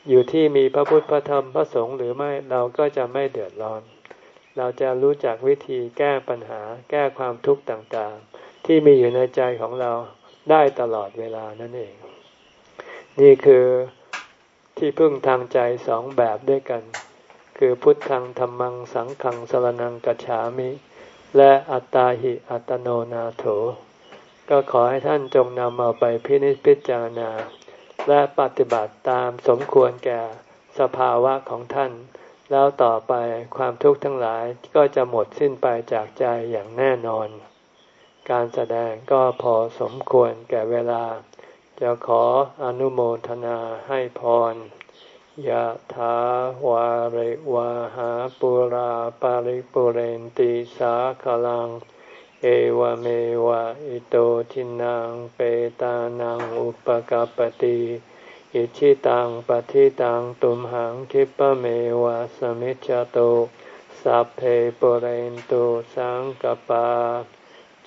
อยู่ที่มีพระพุทธพระธรรมพระสงฆ์หรือไม่เราก็จะไม่เดือดร้อน เราจะรู้จักวิธีแก้ปัญหา แก้ความทุกข์ต่างๆ ที่มีอยู่ในใจของเราได้ตลอดเวลานั่นเอง นี่คือที่พึ่งทางใจสองแบบด้วยกัน คือพุทธังธรรมังสังขังสรนังกัจฉามิ และอัตตาหิอัตโนนาโถ ก็ขอให้ท่านจงนำเอาไปพินิจพิจารณา และปฏิบัติตามสมควรแก่สภาวะของท่าน แล้วต่อไปความทุกข์ทั้งหลายก็จะหมดสิ้นไปจากใจอย่างแน่นอน การแสดงก็พอสมควรแก่เวลา จะขออนุโมทนาให้พรยะถาวาริวาหาปุราปาริปุเรนติสาขลัง เอวเมวะอิโตทินังเปตานังอุปกาปติ อิชิตังปฏิตังตุมหังคิปะเมวะสมิจจโตสัพเพปุเรนตุสังกปา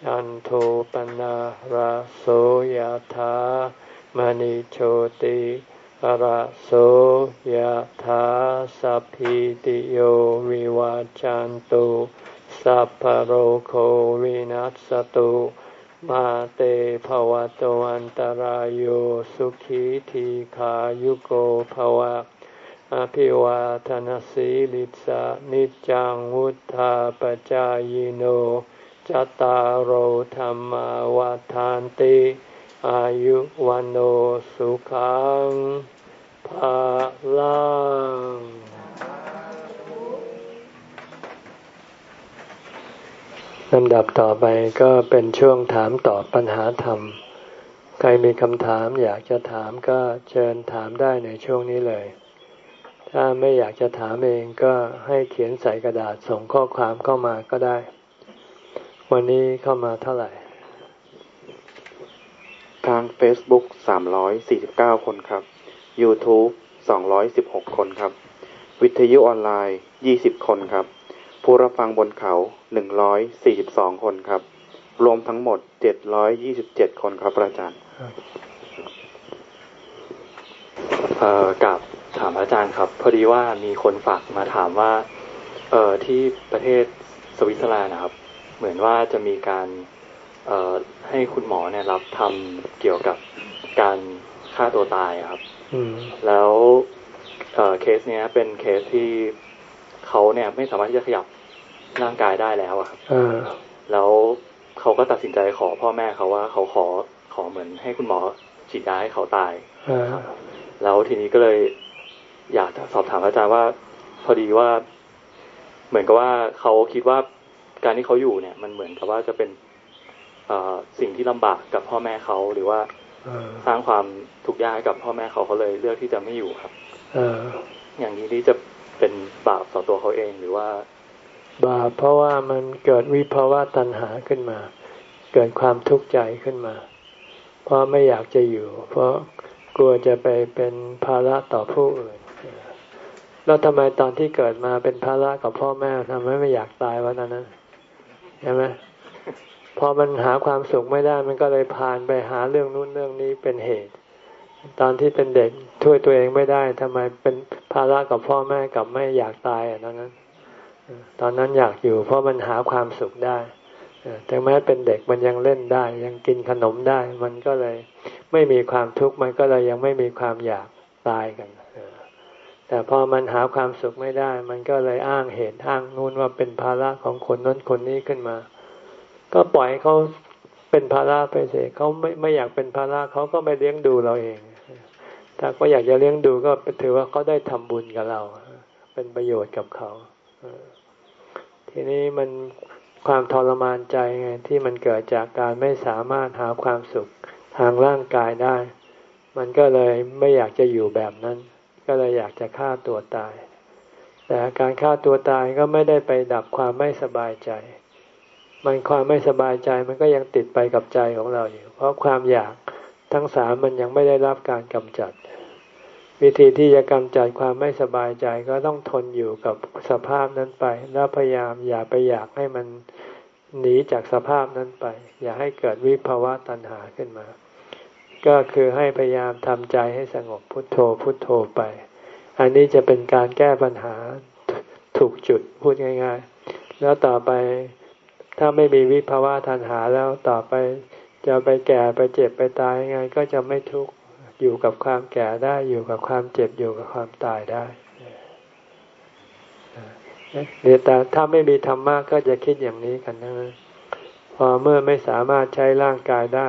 จันโทปนะราโสยธามณิโชติระโสยธาสัพพิติโยวิวาจันตุสัพพโรโควินัสตุ มาเตภวะตวันตารโยสุขีทีขายุโกภวะ อภิวาทนสีลิสานิจังวุธาปจายโนจตารโหธรรมวาทานติ อายุวันโอสุขังภาลัง ลำดับต่อไปก็เป็นช่วงถามตอบปัญหาธรรม ใครมีคำถามอยากจะถามก็เชิญถามได้ในช่วงนี้เลย ถ้าไม่อยากจะถามเองก็ให้เขียนใส่กระดาษส่งข้อความเข้ามาก็ได้ วันนี้เข้ามาเท่าไหร่ ทาง Facebook 349 คนครับ YouTube 216 คนครับ วิทยุออนไลน์ 20 คนครับ ผู้รับฟังบนเขา142คนครับ รวมทั้งหมด727คนครับอาจารย์เอ่อกับถามอาจารย์ครับ พอดีว่ามีคนฝากมาถามว่า เอ่อที่ประเทศสวิตเซอร์แลนด์นะครับ เหมือนว่าจะมีการให้คุณหมอเนี่ยรับทำเกี่ยวกับการฆ่าตัวตายครับแล้วเคสเนี้ยเป็นเคสที่ เขาเนี่ยไม่สามารถที่จะขยับร่างกายได้แล้วอะครับแล้วเขาก็ตัดสินใจขอพ่อแม่เขาว่าเขาขอขอเหมือนให้คุณหมอฉีดยาให้เขาตายแล้วทีนี้ก็เลยอยากจะสอบถามอาจารย์ว่า พอดีว่า เหมือนกับว่าเขาคิดว่าการที่เขาอยู่เนี่ย มันเหมือนกับว่าจะเป็นสิ่งที่ลำบากกับพ่อแม่เขาหรือว่าสร้างความทุกข์ยากให้กับพ่อแม่เขาเขาเลยเลือกที่จะไม่อยู่ครับอย่างนี้นี่จะ เป็นบาปต่อตัวเขาเองหรือว่า บาปเพราะว่ามันเกิดวิภาวะตัณหาขึ้นมา เกิดความทุกข์ใจขึ้นมา เพราะไม่อยากจะอยู่ เพราะกลัวจะไปเป็นภาระต่อผู้อื่นแล้วทำไมตอนที่เกิดมาเป็นภาระกับพ่อแม่ทำไมไม่อยากตายวะนั้นนะใช่ไหมพอมันหาความสุขไม่ได้มันก็เลยพานไปหาเรื่องนู้นเรื่องนี้เป็นเหตุ ตอนที่เป็นเด็กช่วยตัวเองไม่ได้ทำไมเป็นภาระกับพ่อแม่กับไม่อยากตายอะตอนนั้น ตอนนั้นอยากอยู่ เพราะมันหาความสุขได้แต่แม้เป็นเด็กมันยังเล่นได้ ยังกินขนมได้ มันก็เลยไม่มีความทุกข์มันก็เลยยังไม่มีความอยากตายกันแต่พอมันหาความสุขไม่ได้ มันก็เลยอ้างเหตุอ้างนู่นว่าเป็นภาระของคนนั้นคนนี้ขึ้นมา ก็ปล่อยเขาเป็นภาระไปเสียเขาไม่ไม่อยากเป็นภาระเขาก็ไม่เลี้ยงดูเราเอง ถ้าเขาอยากจะเลี้ยงดูก็ถือว่าเขาได้ทำบุญกับเรา เป็นประโยชน์กับเขาทีนี้มันความทรมานใจไงที่มันเกิดจากการไม่สามารถหาความสุขทางร่างกายได้ มันก็เลยไม่อยากจะอยู่แบบนั้น ก็เลยอยากจะฆ่าตัวตาย แต่การฆ่าตัวตายก็ไม่ได้ไปดับความไม่สบายใจ มันความไม่สบายใจมันก็ยังติดไปกับใจของเราอยู่ เพราะความอยากทั้งสามมันยังไม่ได้รับการกำจัด วิธีที่จะกำจัดความไม่สบายใจก็ต้องทนอยู่กับสภาพนั้นไป แล้วพยายามอย่าไปอยากให้มันหนีจากสภาพนั้นไป อย่าให้เกิดวิภาวะตัณหาขึ้นมา ก็คือให้พยายามทำใจให้สงบพุทโธพุทโธไป อันนี้จะเป็นการแก้ปัญหาถูกจุดพูดง่าย ๆ แล้วต่อไปถ้าไม่มีวิภาวะตัณหาแล้วต่อไปจะไปแก่ไปเจ็บไปตายยังไงก็จะไม่ทุกข์ อยู่กับความแก่ได้อยู่กับความเจ็บอยู่กับความตายได้เดี๋ยแต่ถ้าไม่มีธรรมะก็จะคิดอย่างนี้กันนะพอเมื่อไม่สามารถใช้ร่างกายได้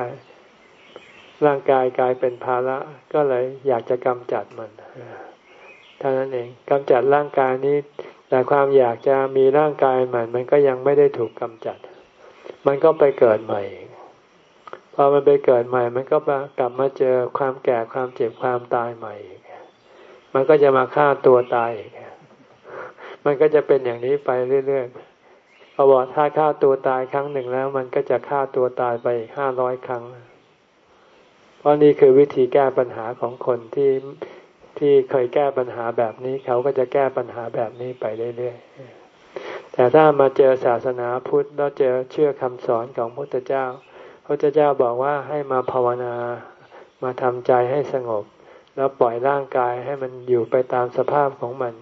ร่างกายกลายเป็นภาระก็เลยอยากจะกำจัดมันเท่านั้นเองกำจัดร่างกายนี้ แต่ความอยากจะมีร่างกายใหม่มันก็ยังไม่ได้ถูกกำจัด มันก็ไปเกิดใหม่ พอมันไปเกิดใหม่ มันก็กลับมาเจอความแก่ความเจ็บความตายใหม่อีกมันก็จะมาฆ่าตัวตายอีกมันก็จะเป็นอย่างนี้ไปเรื่อยๆเอาบอกถ้าฆ่าตัวตายครั้งหนึ่งแล้ว มันก็จะฆ่าตัวตายไปอีกห้าร้อยครั้ง เพราะนี่คือวิธีแก้ปัญหาของคนที่ที่เคยแก้ปัญหาแบบนี้ เขาก็จะแก้ปัญหาแบบนี้ไปเรื่อยๆแต่ถ้ามาเจอศาสนาพุทธแล้วเจอเชื่อคำสอนของพระพุทธเจ้า พระเจ้าบอกว่าให้มาภาวนา มาทำใจให้สงบ แล้วปล่อยร่างกายให้มันอยู่ไปตามสภาพของมัน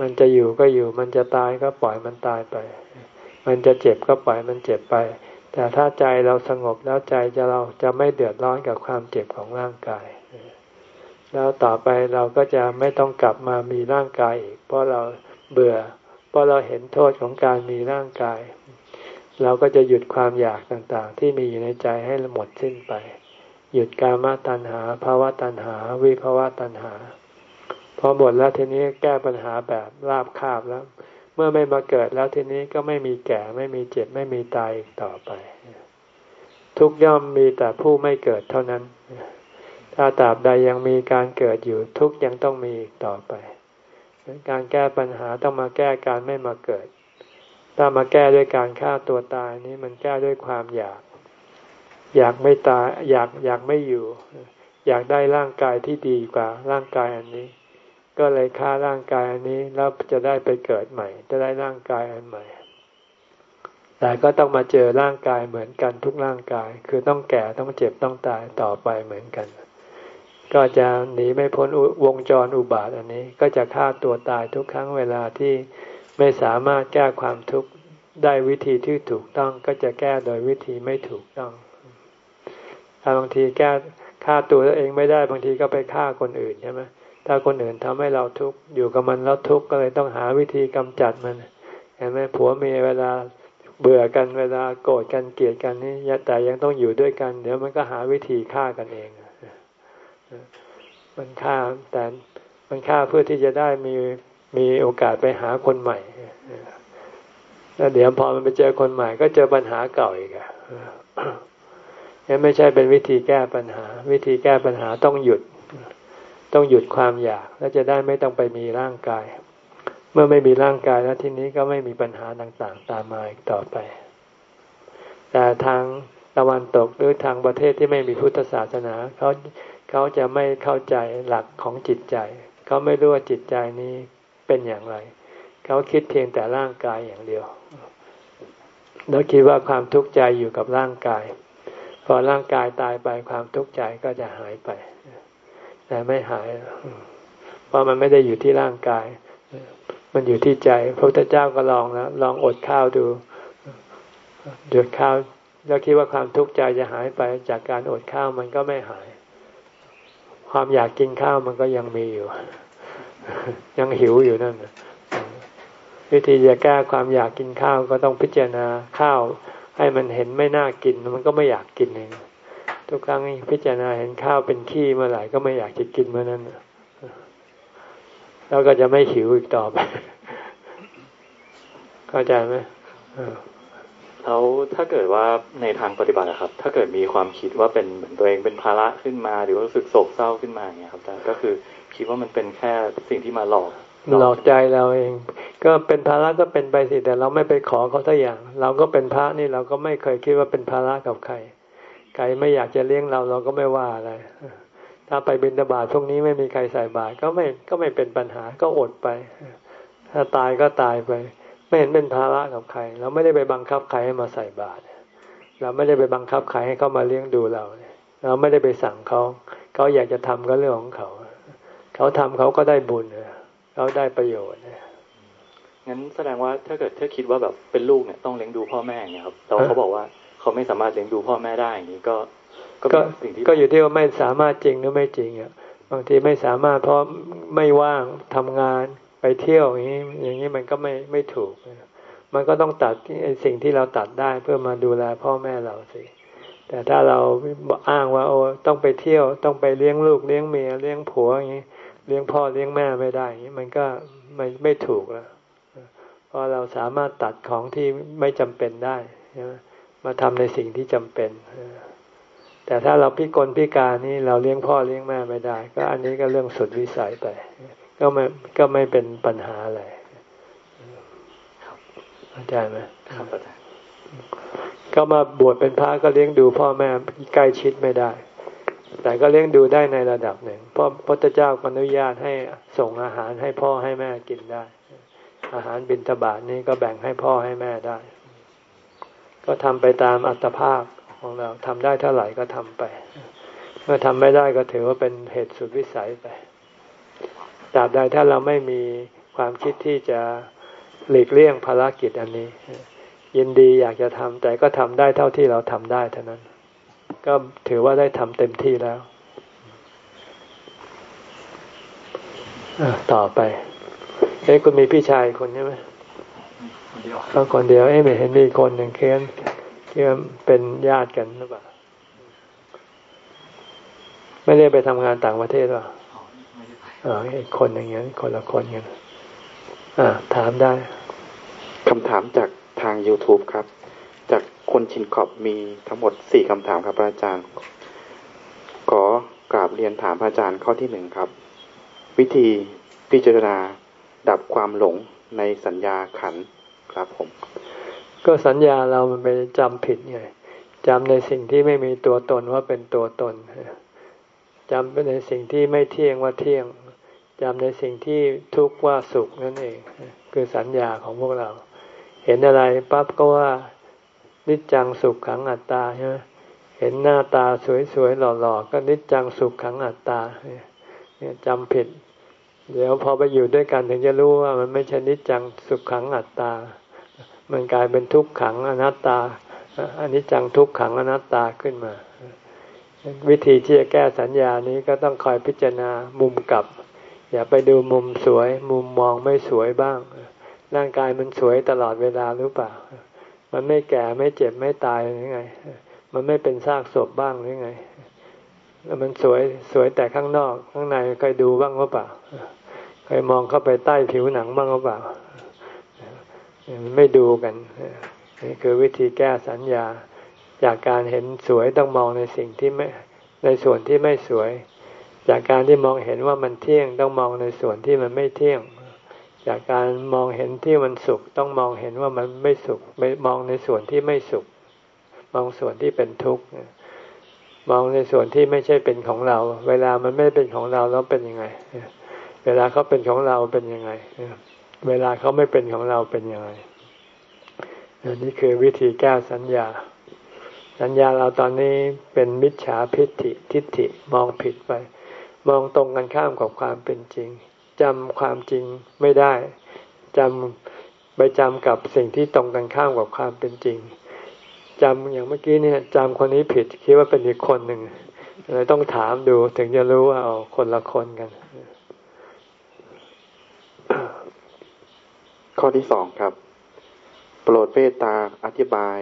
มันจะอยู่ก็อยู่ มันจะตายก็ปล่อยมันตายไป มันจะเจ็บก็ปล่อยมันเจ็บไป แต่ถ้าใจเราสงบแล้วใจจะเราจะไม่เดือดร้อนกับความเจ็บของร่างกาย แล้วต่อไปเราก็จะไม่ต้องกลับมามีร่างกายอีก เพราะเราเบื่อ เพราะเราเห็นโทษของการมีร่างกาย เราก็จะหยุดความอยากต่างๆ ที่มีอยู่ในใจให้หมดสิ้นไป หยุดกามตัณหาภาวะตัณหา วิภาวะตัณหา พอหมดแล้วทีนี้แก้ปัญหาแบบราบคาบแล้ว เมื่อไม่มาเกิดแล้วทีนี้ก็ไม่มีแก่ไม่มีเจ็บไม่มีตายอีกต่อไป ทุกย่อมมีแต่ผู้ไม่เกิดเท่านั้น ถ้าตราบใดยังมีการเกิดอยู่ทุกยังต้องมีอีกต่อไป การแก้ปัญหาต้องมาแก้การไม่มาเกิด ถ้ามาแก้ด้วยการฆ่าตัวตายนี้มันแก้ด้วยความอยาก อยากไม่ตายอยากอยากไม่อยู่ อยากได้ร่างกายที่ดีกว่าร่างกายอันนี้ ก็เลยฆ่าร่างกายอันนี้แล้วจะได้ไปเกิดใหม่ จะได้ร่างกายอันใหม่ แต่ก็ต้องมาเจอร่างกายเหมือนกันทุกร่างกาย คือต้องแก่ต้องเจ็บต้องตายต่อไปเหมือนกัน ก็จะหนีไม่พ้นวงจรอุบาทอันนี้ ก็จะฆ่าตัวตายทุกครั้งเวลาที่ ไม่สามารถแก้ความทุกข์ได้วิธีที่ถูกต้องก็จะแก้โดยวิธีไม่ถูกต้องถ้าบางทีแก้ฆ่าตัวเองไม่ได้บางทีก็ไปฆ่าคนอื่นใช่ไหมถ้าคนอื่นทำให้เราทุกข์อยู่กับมันแล้วทุกข์ก็เลยต้องหาวิธีกำจัดมันเห็นไหมผัวเมียเวลาเบื่อกันเวลาโกรธกันเกลียดกันนี่แต่ยังต้องอยู่ด้วยกัน เดี๋ยวมันก็หาวิธีฆ่ากันเองมันฆ่าแต่มันฆ่าเพื่อที่จะได้มี มีโอกาสไปหาคนใหม่แล้วเดี๋ยวพอมันไปเจอคนใหม่ ก็เจอปัญหาเก่าอีกอะนี่ไม่ใช่เป็นวิธีแก้ปัญหา วิธีแก้ปัญหาต้องหยุด ต้องหยุดความอยาก แล้วจะได้ไม่ต้องไปมีร่างกาย เมื่อไม่มีร่างกายแล้วทีนี้ก็ไม่มีปัญหาต่างๆ ตามมาอีกต่อไป แต่ทางตะวันตกหรือทางประเทศที่ไม่มีพุทธศาสนาเขาเขาจะไม่เข้าใจหลักของจิตใจ เขาไม่รู้ว่าจิตใจนี้ เป็นอย่างไร เขาคิดเพียงแต่ร่างกายอย่างเดียว แล้วคิดว่าความทุกข์ใจอยู่กับร่างกาย พอร่างกายตายไปความทุกข์ใจก็จะหายไป แต่ไม่หาย เพราะมันไม่ได้อยู่ที่ร่างกาย มันอยู่ที่ใจ พระพุทธเจ้าก็ลองแล้วลองอดข้าวดูหยุดข้าวแล้วคิดว่าความทุกข์ใจจะหายไปจากการอดข้าวมันก็ไม่หาย ความอยากกินข้าวมันก็ยังมีอยู่ ยังหิวอยู่นั่นวิธีจะแก้ความอยากกินข้าวก็ต้องพิจารณาข้าว ให้มันเห็นไม่น่ากิน มันก็ไม่อยากกินเองทุกครั้งพิจารณาเห็นข้าวเป็นขี้เมื่อไหร่ก็ไม่อยากจะกินเมื่อนั้นแล้วก็จะไม่หิวอีกต่อไปเข้าใจไหมแล้วถ้าเกิดว่าในทางปฏิบัตินะครับ ถ้าเกิดมีความคิดว่าเป็นเหมือนตัวเองเป็นภาระขึ้นมา หรือว่ารู้สึกโศกเศร้าขึ้นมาอย่างเงี้ยครับอาจารย์ก็คือ คิดว่ามันเป็นแค่สิ่งที่มาหลอกหลอกใจเราเอง ก็เป็นภาระก็เป็นไปสิแต่เราไม่ไปขอเขาสักอย่าง เราก็เป็นพระนี่เราก็ไม่เคยคิดว่าเป็นภาระกับใครใครไม่อยากจะเลี้ยงเราเราก็ไม่ว่าอะไรถ้าไปบิณฑบาตพวกนี้ไม่มีใครใส่บาตรก็ไม่ก็ไม่เป็นปัญหาก็อดไป ถ้าตายก็ตายไป ไม่เห็นเป็นภาระกับใคร เราไม่ได้ไปบังคับใครให้มาใส่บาตรเราไม่ได้ไปบังคับใครให้เขามาเลี้ยงดูเรา เราไม่ได้ไปสั่งเขาเขาอยากจะทำก็เรื่องของเขา เขาทำเขาก็ได้บุญเขาได้ประโยชน์งั้นแสดงว่าถ้าเกิดถ้าคิดว่าแบบเป็นลูกเนี่ยต้องเลี้ยงดูพ่อแม่เนี่ยครับแต่เขาบอกว่าเขาไม่สามารถเลี้ยงดูพ่อแม่ได้อย่างนี้ก็ก็สิ่งที่ก็อยู่ที่ว่าไม่สามารถจริงหรือไม่จริงอะบางทีไม่สามารถเพราะไม่ว่างทำงานไปเที่ยวอย่างนี้ อย่างนี้มันก็ไม่ไม่ถูก มันก็ต้องตัดสิ่งที่เราตัดได้เพื่อมาดูแลพ่อแม่เราสิแต่ถ้าเราอ้างว่าโอ้ต้องไปเที่ยวต้องไปเลี้ยงลูกเลี้ยงเมียเลี้ยงผัวอย่างนี้ เลี้ยงพ่อเลี้ยงแม่ไม่ได้อย่างนี้มันก็ไม่ไม่ถูกแล้วเพราะเราสามารถตัดของที่ไม่จำเป็นได้มาทำในสิ่งที่จำเป็นแต่ถ้าเราพิกลพิการนี่เราเลี้ยงพ่อเลี้ยงแม่ไม่ได้ ก็อันนี้ก็เรื่องสุดวิสัยไป ก็ไม่ก็ไม่เป็นปัญหาอะไรเข้าใจไหมครับอาจารย์ก็มาบวชเป็นพระก็เลี้ยงดูพ่อแม่ใกล้ชิดไม่ได้ แต่ก็เลี้ยงดูได้ในระดับหนึ่ง เพราะพระเจ้าอนุญาตให้ส่งอาหารให้พ่อให้แม่กินได้ อาหารบิณฑบาตนี้ก็แบ่งให้พ่อให้แม่ได้ ก็ทำไปตามอัตภาพของเราทำได้เท่าไหร่ก็ทำไป เมื่อทำไม่ได้ก็ถือว่าเป็นเหตุสุดวิสัยไปตราบใดถ้าเราไม่มีความคิดที่จะหลีกเลี่ยงภารกิจอันนี้ ยินดีอยากจะทำแต่ก็ทำได้เท่าที่เราทำได้เท่านั้น ก็ถือว่าได้ทำเต็มที่แล้วต่อไปเอ้คุณมีพี่ชายคนใช่ไหมก็คนเดียวเอ้ไม่เห็นมีคนหนึ่งเค้นที่ว่าเป็นญาติกันหรือเปล่าไม่ได้ไปทำงานต่างประเทศหรออ๋ออีกคนอย่างเงี้ยคนละคนกันอ่าถามได้คำถามจากทาง YouTube ครับ คนชินขอบมีทั้งหมดสี่คำถามครับอาจารย์ ขอกราบเรียนถามอาจารย์ข้อที่หนึ่งครับ วิธีพิจารณาดับความหลงในสัญญาขันครับผม ก็สัญญาเรามันไปจำผิดไงจำในสิ่งที่ไม่มีตัวตนว่าเป็นตัวตนจำไปในสิ่งที่ไม่เที่ยงว่าเที่ยงจำในสิ่งที่ทุกข์ว่าสุขนั่นเอง คือสัญญาของพวกเรา เห็นอะไรปั๊บก็ว่า นิจจังสุขขังอัตตาใช่ไหมเห็นหน้าตาสวยๆหล่อๆก็นิจจังสุขขังอัตตาเนี่ยจำผิด เดี๋ยวพอไปอยู่ด้วยกันถึงจะรู้ว่ามันไม่ใช่นิจจังสุขขังอัตตา มันกลายเป็นทุกขังอนัตตาอันนี้จังทุกขังอนัตตาขึ้นมา วิธีที่จะแก้สัญญานี้ก็ต้องคอยพิจารณามุมกลับ อย่าไปดูมุมสวย มุมมองไม่สวยบ้าง ร่างกายมันสวยตลอดเวลาหรือเปล่า มันไม่แก่ไม่เจ็บไม่ตายหรือไง มันไม่เป็นซากศพบ้างหรือไง แล้วมันสวยสวยแต่ข้างนอก ข้างในเคยดูบ้างหรือเปล่าเคยมองเข้าไปใต้ผิวหนังบ้างหรือเปล่าไม่ดูกันนี่คือวิธีแก้สัญญา จากการเห็นสวยต้องมองในสิ่งที่ไม่ในส่วนที่ไม่สวย จากการที่มองเห็นว่ามันเที่ยงต้องมองในส่วนที่มันไม่เที่ยง จากการมองเห็นที่มันสุข ต้องมองเห็นว่ามันไม่สุขไม่มองในส่วนที่ไม่สุข มองส่วนที่เป็นทุกข์มองในส่วนที่ไม่ใช่เป็นของเรา เวลามันไม่เป็นของเราแล้วเป็นยังไง เวลาเขาเป็นของเราเป็นยังไง เวลาเขาไม่เป็นของเราเป็นยังไงนนี้คือวิธีแก้สัญญา สัญญาเราตอนนี้เป็นมิจฉาพิธิทิฏฐิมองผิดไป มองตรงกันข้ามกับความเป็นจริง จำความจริงไม่ได้จำไปจำกับสิ่งที่ตรงกันข้ามกับความเป็นจริงจำอย่างเมื่อกี้เนี่ยจำคนนี้ผิดคิดว่าเป็นอีกคนหนึ่งเลยต้องถามดูถึงจะรู้ว่าเอาคนละคนกัน ข้อที่สองครับ โปรดเมตตาอธิบาย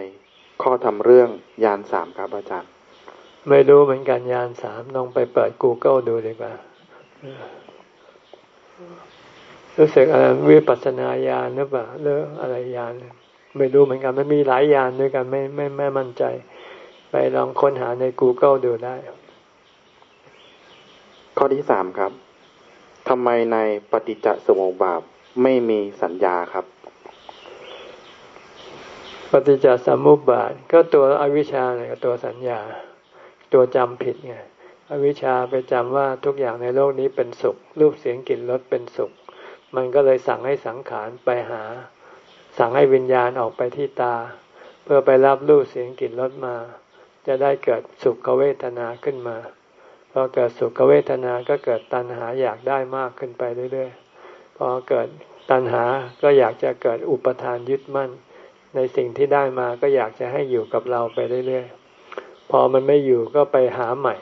ข้อทำเรื่องยานสามครับอาจารย์ ไม่รู้เหมือนกันยานสามลองไปเปิด Google ดูดีกว่า รู้สึกอะไรวิปัสนาญาณหรือเปล่าหรืออะไรญาณไม่รู้เหมือนกันมันมีหลายยานด้วยกันไม่ไม่ไม่มั่นใจ ไปลองค้นหาใน Google ดูได้ ข้อที่สามครับทำไมในปฏิจจสมุปบาทไม่มีสัญญาครับ ปฏิจจสมุปบาท ก็ตัวอวิชชาเนี่ยตัวสัญญา ตัวจำผิดไง อวิชชาไปจำว่าทุกอย่างในโลกนี้เป็นสุข รูปเสียงกลิ่นรสเป็นสุข มันก็เลยสั่งให้สังขารไปหา สั่งให้วิญญาณออกไปที่ตา เพื่อไปรับรูปเสียงกลิ่นรสมา จะได้เกิดสุขเวทนาขึ้นมาพอเกิดสุขเวทนาก็เกิดตัณหาอยากได้มากขึ้นไปเรื่อยๆพอเกิดตัณหาก็อยากจะเกิดอุปทานยึดมั่น ในสิ่งที่ได้มาก็อยากจะให้อยู่กับเราไปเรื่อยๆ พอมันไม่อยู่ก็ไปหาใหม่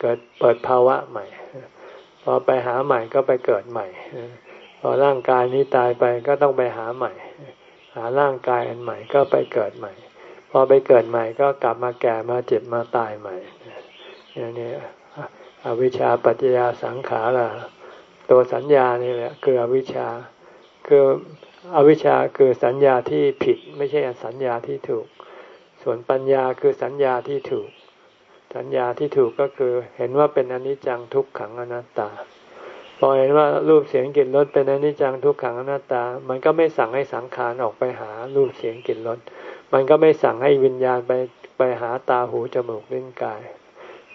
เกิดเปิดภาวะใหม่ พอไปหาใหม่ก็ไปเกิดใหม่ พอร่างกายนี้ตายไปก็ต้องไปหาใหม่ หาร่างกายอันใหม่ก็ไปเกิดใหม่ พอไปเกิดใหม่ก็กลับมาแก่มาเจ็บมาตายใหม่อย่างนี้อวิชชาปัจจยาสังขารตัวสัญญานี่แหละคืออวิชชาคืออวิชชาคือสัญญาที่ผิด ไม่ใช่สัญญาที่ถูก ส่วนปัญญาคือสัญญาที่ถูก สัญญาที่ถูกก็คือเห็นว่าเป็นอนิจจังทุกขังอนัตตา พอเห็นว่ารูปเสียงกลิ่นรสเป็นอนิจจังทุกขังอนัตตา มันก็ไม่สั่งให้สังขารออกไปหารูปเสียงกลิ่นรส มันก็ไม่สั่งให้วิญญาณไปไปหาตาหูจมูกลิ้นกาย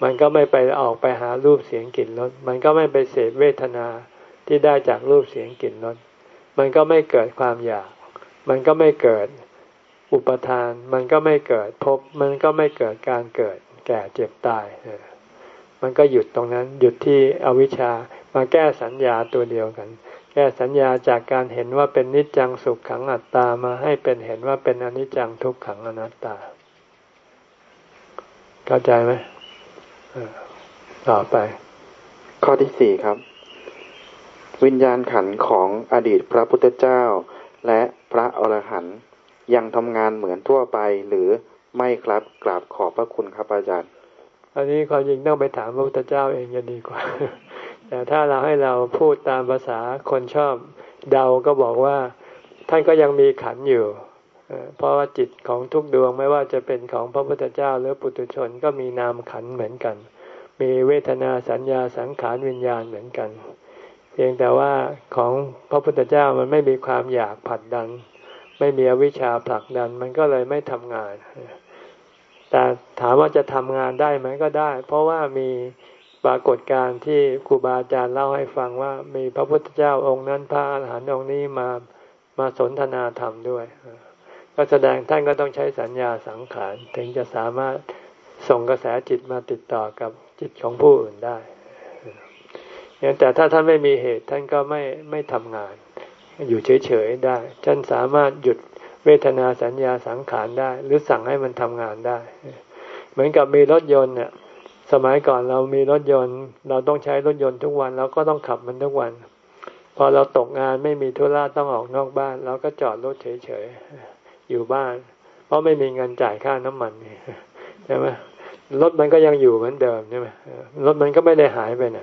มันก็ไม่ไปออกไปหารูปเสียงกลิ่นรส มันก็ไม่ไปเสพเวทนาที่ได้จากรูปเสียงกลิ่นรส มันก็ไม่เกิดความอยาก มันก็ไม่เกิดอุปทาน มันก็ไม่เกิดพบมันก็ไม่เกิดการเกิด แก่เจ็บตายมันก็หยุดตรงนั้น หยุดที่อวิชชามาแก้สัญญาตัวเดียวกัน แก้สัญญาจากการเห็นว่าเป็นนิจจังสุขขังอัตตามาให้เป็นเห็นว่าเป็นอนิจจังทุกขังอนัตตา เข้าใจไหมต่อไป ข้อที่สี่ครับ วิญญาณขันของอดีตพระพุทธเจ้า และพระอรหันต์ยังทำงานเหมือนทั่วไปหรือ ไม่ครับกราบขอบพระคุณครับอาจารย์ อันนี้ความจริงต้องไปถามพระพุทธเจ้าเองจะดีกว่า แต่ถ้าเราให้เราพูดตามภาษาคนชอบเดาก็บอกว่า ท่านก็ยังมีขันอยู่เพราะว่าจิตของทุกดวงไม่ว่าจะเป็นของพระพุทธเจ้าหรือปุถุชนก็มีนามขันเหมือนกัน มีเวทนาสัญญาสังขารวิญญาณเหมือนกัน เพียงแต่ว่าของพระพุทธเจ้ามันไม่มีความอยากผลัดดัน ไม่มีอวิชชาผลักดันมันก็เลยไม่ทำงาน แต่ถามว่าจะทำงานได้ไหมก็ได้ เพราะว่ามีปรากฏการณ์ที่ครูบาอาจารย์เล่าให้ฟังว่า มีพระพุทธเจ้าองค์นั้นพระอรหันต์องค์นี้มามาสนทนาธรรมด้วย ก็แสดงท่านก็ต้องใช้สัญญาสังขาร ถึงจะสามารถส่งกระแสจิตมาติดต่อกับจิตของผู้อื่นได้แต่ถ้าท่านไม่มีเหตุท่านก็ไม่ไม่ทำงาน อยู่เฉยๆได้ท่านสามารถหยุด เวทนาสัญญาสังขารได้ หรือสั่งให้มันทำงานได้ เหมือนกับมีรถยนต์เนี่ยสมัยก่อนเรามีรถยนต์ เราต้องใช้รถยนต์ทุกวันเราก็ต้องขับมันทุกวัน พอเราตกงานไม่มีธุระต้องออกนอกบ้าน เราก็จอดรถเฉยๆอยู่บ้าน เพราะไม่มีเงินจ่ายค่าน้ำมันใช่ไหมรถมันก็ยังอยู่เหมือนเดิมใช่ไหมรถมันก็ไม่ได้หายไปไหน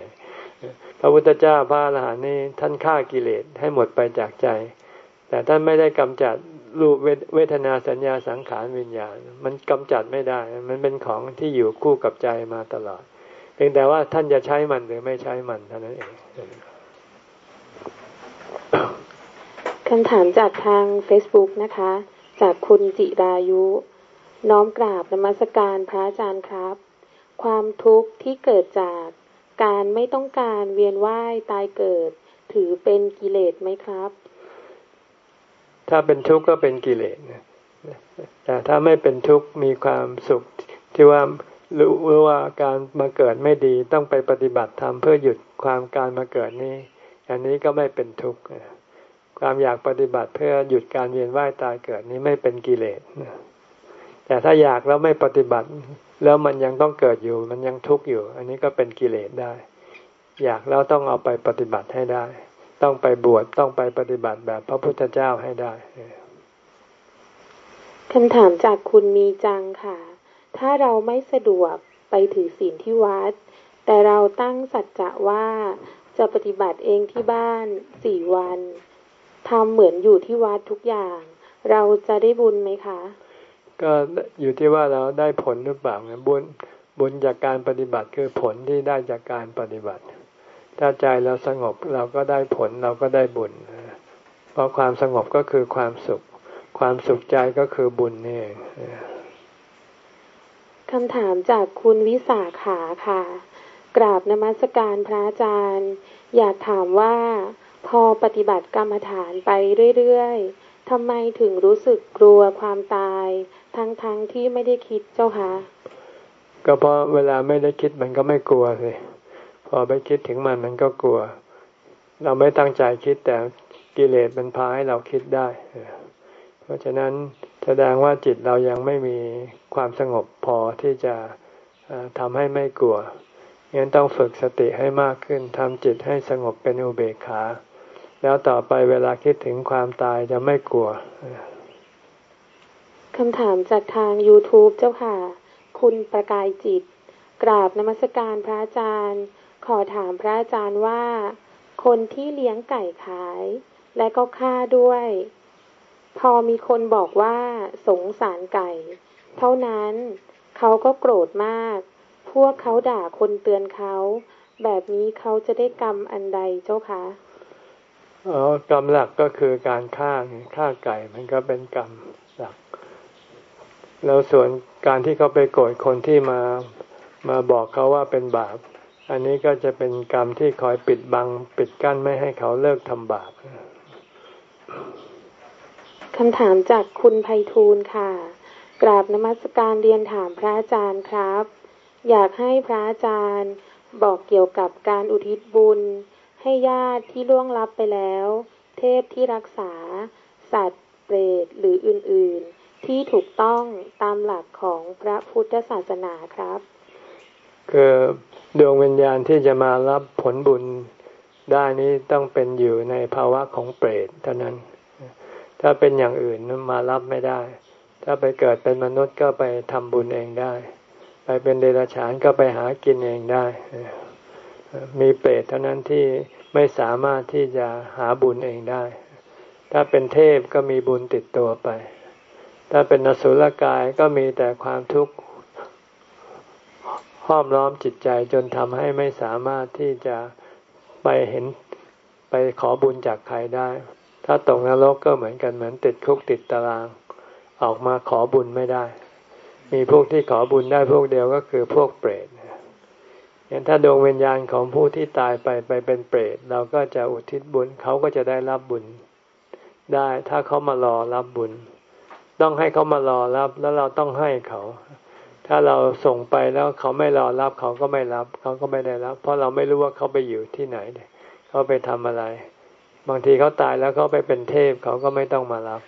พระพุทธเจ้าพระอรหันต์นี่ท่านฆ่ากิเลสให้หมดไปจากใจ แต่ท่านไม่ได้กำจัด รูปเวทนาสัญญาสังขารวิญญาณ มันกำจัดไม่ได้ มันเป็นของที่อยู่คู่กับใจมาตลอด เพียงแต่ว่าท่านจะใช้มันหรือไม่ใช้มันเท่านั้นเองคำถามจากทาง Facebook นะคะ จากคุณจิรายุ น้อมกราบนมัสการพระอาจารย์ครับ ความทุกข์ที่เกิดจากการไม่ต้องการเวียนว่ายตายเกิด ถือเป็นกิเลสไหมครับ ถ้าเป็นทุกข์ก็เป็นกิเลสแต่ถ้าไม่เป็นทุกข์มีความสุขที่ว่ารู้ว่าการมาเกิดไม่ดีต้องไปปฏิบัติธรรมเพื่อหยุดความการมาเกิดนี้ อันนี้ก็ไม่เป็นทุกข์ความอยากปฏิบัติเพื่อหยุดการเวียนว่ายตายเกิดนี้ไม่เป็นกิเลสแต่ถ้าอยากแล้วไม่ปฏิบัติ แล้วมันยังต้องเกิดอยู่ มันยังทุกข์อยู่ อันนี้ก็เป็นกิเลสได้ อยากแล้วต้องเอาไปปฏิบัติให้ได้ ต้องไปบวชต้องไปปฏิบัติแบบพระพุทธเจ้าให้ได้คำถามจากคุณมีจังค่ะ ถ้าเราไม่สะดวกไปถือศีลที่วัด แต่เราตั้งสัจจะว่าจะปฏิบัติเองที่บ้านสี่วันทำเหมือนอยู่ที่วัดทุกอย่าง เราจะได้บุญไหมคะ ก็อยู่ที่ว่าเราได้ผลหรือเปล่าบุญบุญจากการปฏิบัติคือผลที่ได้จากการปฏิบัติ ถ้าใจเราสงบเราก็ได้ผลเราก็ได้บุญเพราะความสงบก็คือความสุข ความสุขใจก็คือบุญนี่เองคำถามจากคุณวิสาขาค่ะ กราบนมัสการพระอาจารย์ อยากถามว่าพอปฏิบัติกรรมฐานไปเรื่อยๆทำไมถึงรู้สึกกลัวความตาย ทั้งๆทที่ไม่ได้คิดเจ้าคะก็เพราะเวลาไม่ได้คิดมันก็ไม่กลัวเลย พอไปคิดถึงมันมันก็กลัว เราไม่ตั้งใจคิดแต่กิเลสมันพาให้เราคิดได้ เพราะฉะนั้นแสดงว่าจิตเรายังไม่มีความสงบพอที่จะทำให้ไม่กลัวงั้นต้องฝึกสติให้มากขึ้นทำจิตให้สงบเป็นอุเบกขา แล้วต่อไปเวลาคิดถึงความตายจะไม่กลัวคำถามจากทาง YouTube เจ้าค่ะ คุณประกายจิต กราบนมัสการพระอาจารย์ ขอถามพระอาจารย์ว่า คนที่เลี้ยงไก่ขาย และก็ฆ่าด้วย พอมีคนบอกว่าสงสารไก่ เท่านั้นเขาก็โกรธมาก พวกเขาด่าคนเตือนเขา แบบนี้เขาจะได้กรรมอันใดเจ้าคะอ๋อกรรมหลักก็คือการฆ่าฆ่าไก่มันก็เป็นกรรมหลัก แล้วส่วนการที่เขาไปโกรธคนที่มามาบอกเขาว่าเป็นบาป อันนี้ก็จะเป็นกรรมที่คอยปิดบัง ปิดกั้นไม่ให้เขาเลิกทำบาปคำถามจากคุณไพฑูรย์ค่ะ กราบนมัสการเรียนถามพระอาจารย์ครับ อยากให้พระอาจารย์บอกเกี่ยวกับการอุทิศบุญ ให้ญาติที่ล่วงลับไปแล้ว เทพที่รักษา สัตว์ เปรตหรืออื่น ๆ ที่ถูกต้องตามหลักของพระพุทธศาสนาครับ คือ ดวงวิญญาณที่จะมารับผลบุญได้นี้ต้องเป็นอยู่ในภาวะของเปรตเท่านั้น ถ้าเป็นอย่างอื่นมารับไม่ได้ ถ้าไปเกิดเป็นมนุษย์ก็ไปทำบุญเองได้ ไปเป็นเดรัจฉานก็ไปหากินเองได้ มีเปรตเท่านั้นที่ไม่สามารถที่จะหาบุญเองได้ ถ้าเป็นเทพก็มีบุญติดตัวไป ถ้าเป็นนสุลกายก็มีแต่ความทุกข์ ห้อมล้อมจิตใจจนทำให้ไม่สามารถที่จะไปเห็นไปขอบุญจากใครได้ ถ้าตกนรกก็เหมือนกันเหมือนติดคุกติดตาราง ออกมาขอบุญไม่ได้ มีพวกที่ขอบุญได้พวกเดียวก็คือพวกเปรตอย่างถ้าดวงวิญญาณของผู้ที่ตายไปไปเป็นเปรตเราก็จะอุทิศบุญเขาก็จะได้รับบุญได้ ถ้าเขามารอรับบุญ ต้องให้เขามารอรับแล้วเราต้องให้เขา ถ้าเราส่งไปแล้วเขาไม่รอรับเขาก็ไม่รับ เขาก็ไม่ได้รับ เพราะเราไม่รู้ว่าเขาไปอยู่ที่ไหนเขาไปทำอะไร บางทีเขาตายแล้วเขาไปเป็นเทพเขาก็ไม่ต้องมารับ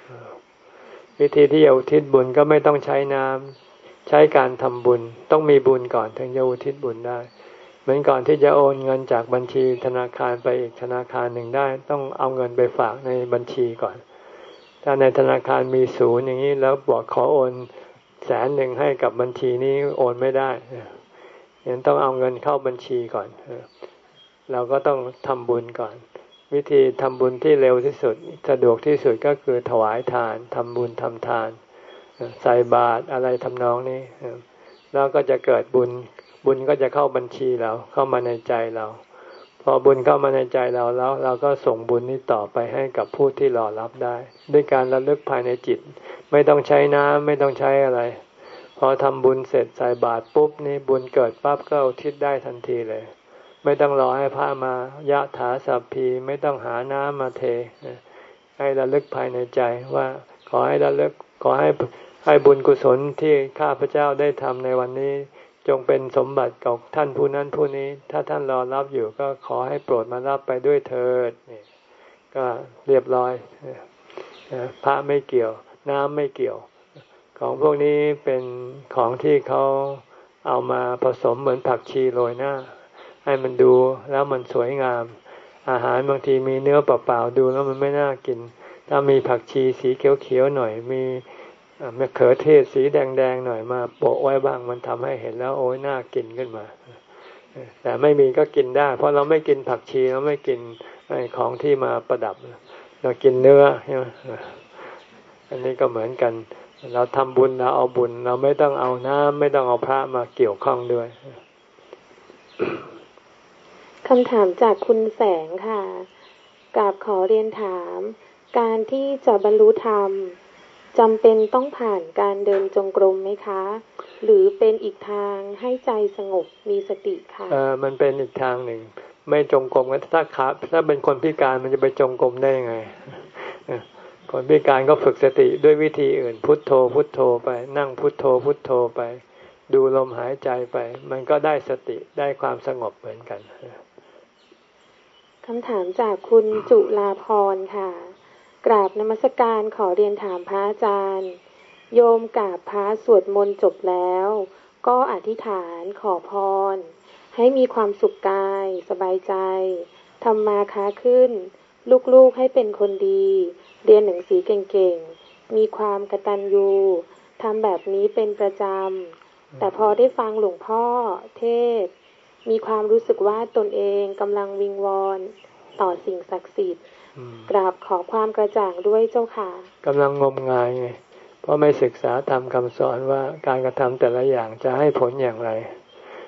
วิธีที่จะอุทิศบุญก็ไม่ต้องใช้น้ำใช้การทำบุญ ต้องมีบุญก่อนถึงจะอุทิศบุญได้ เหมือนก่อนที่จะโอนเงินจากบัญชีธนาคารไปอีกธนาคารหนึ่งได้ ต้องเอาเงินไปฝากในบัญชีก่อน ถ้าในธนาคารมีศูนย์อย่างนี้แล้วบอกขอโอน แสนหนึ่งให้กับบัญชีนี้โอนไม่ได้ยังต้องเอาเงินเข้าบัญชีก่อน เราก็ต้องทำบุญก่อน วิธีทำบุญที่เร็วที่สุด สะดวกที่สุดก็คือถวายทานทำบุญทำทาน ใส่บาตรอะไรทำนองนี้ แล้วก็จะเกิดบุญ บุญก็จะเข้าบัญชีเราเข้ามาในใจเรา พอบุญเข้ามาในใจเราแล้ว เราก็ส่งบุญนี้ต่อไปให้กับผู้ที่รอรับได้ ด้วยการระลึกภายในจิต ไม่ต้องใช้น้ำไม่ต้องใช้อะไร พอทำบุญเสร็จใส่บาตรปุ๊บนี่บุญเกิดปั๊บก็อุทิศได้ทันทีเลย ไม่ต้องรอให้พระมายะถาสัพพีไม่ต้องหาน้ำมาเท ให้ระลึกภายในใจว่าขอให้ระลึกขอให้ให้บุญกุศลที่ข้าพเจ้าได้ทำในวันนี้ จงเป็นสมบัติของท่านผู้นั้นผู้นี้ ถ้าท่านรอรับอยู่ก็ขอให้โปรดมารับไปด้วยเถิดนี่ก็เรียบร้อยพระไม่เกี่ยว น้ำไม่เกี่ยว ของพวกนี้เป็นของที่เขาเอามาผสมเหมือนผักชีโรยหน้า ให้มันดูแล้วมันสวยงาม อาหารบางทีมีเนื้อเปล่าๆดูแล้วมันไม่น่ากิน ถ้ามีผักชีสีเขียวๆหน่อยมี มะเขือเทศสีแดงๆหน่อยมาโปะไว้บ้างมันทำให้เห็นแล้วโอ้ยน่ากินขึ้นมา แต่ไม่มีก็กินได้ เพราะเราไม่กินผักชีเราไม่กินของที่มาประดับ เรากินเนื้อใช่ไหมอันนี้ก็เหมือนกัน เราทำบุญเราเอาบุญ เราไม่ต้องเอาน้ำไม่ต้องเอาพระมาเกี่ยวข้องด้วยคำถามจากคุณแสงค่ะกราบขอเรียนถาม การที่จะบรรลุธรรม จำเป็นต้องผ่านการเดินจงกรมไหมคะ หรือเป็นอีกทางให้ใจสงบมีสติค่ะเออมันเป็นอีกทางหนึ่ง ไม่จงกรมก็ถ้าขาถ้าเป็นคนพิการมันจะไปจงกรมได้ยังไงคนพิการก็ฝึกสติด้วยวิธีอื่น พุทโธ พุทโธไป นั่งพุทโธ พุทโธไป ดูลมหายใจไป มันก็ได้สติได้ความสงบเหมือนกันคำถามจากคุณจุลาพรค่ะ กราบนมัสการขอเรียนถามพระอาจารย์ โยมกราบพระสวดมนต์จบแล้ว ก็อธิษฐานขอพร ให้มีความสุขกาย สบายใจทำมาค้าขึ้น ลูกๆให้เป็นคนดี เรียนหนังสือเก่งๆ มีความกตัญญูทำแบบนี้เป็นประจำ แต่พอได้ฟังหลวงพ่อเทศ มีความรู้สึกว่าตนเองกำลังวิงวอน ต่อสิ่งศักดิ์สิทธิ์ กราบขอความกระจ่างด้วยเจ้าค่ะกำลังงมงายไงเพราะไม่ศึกษาทำคำสอนว่าการกระทำแต่ละอย่างจะให้ผลอย่างไร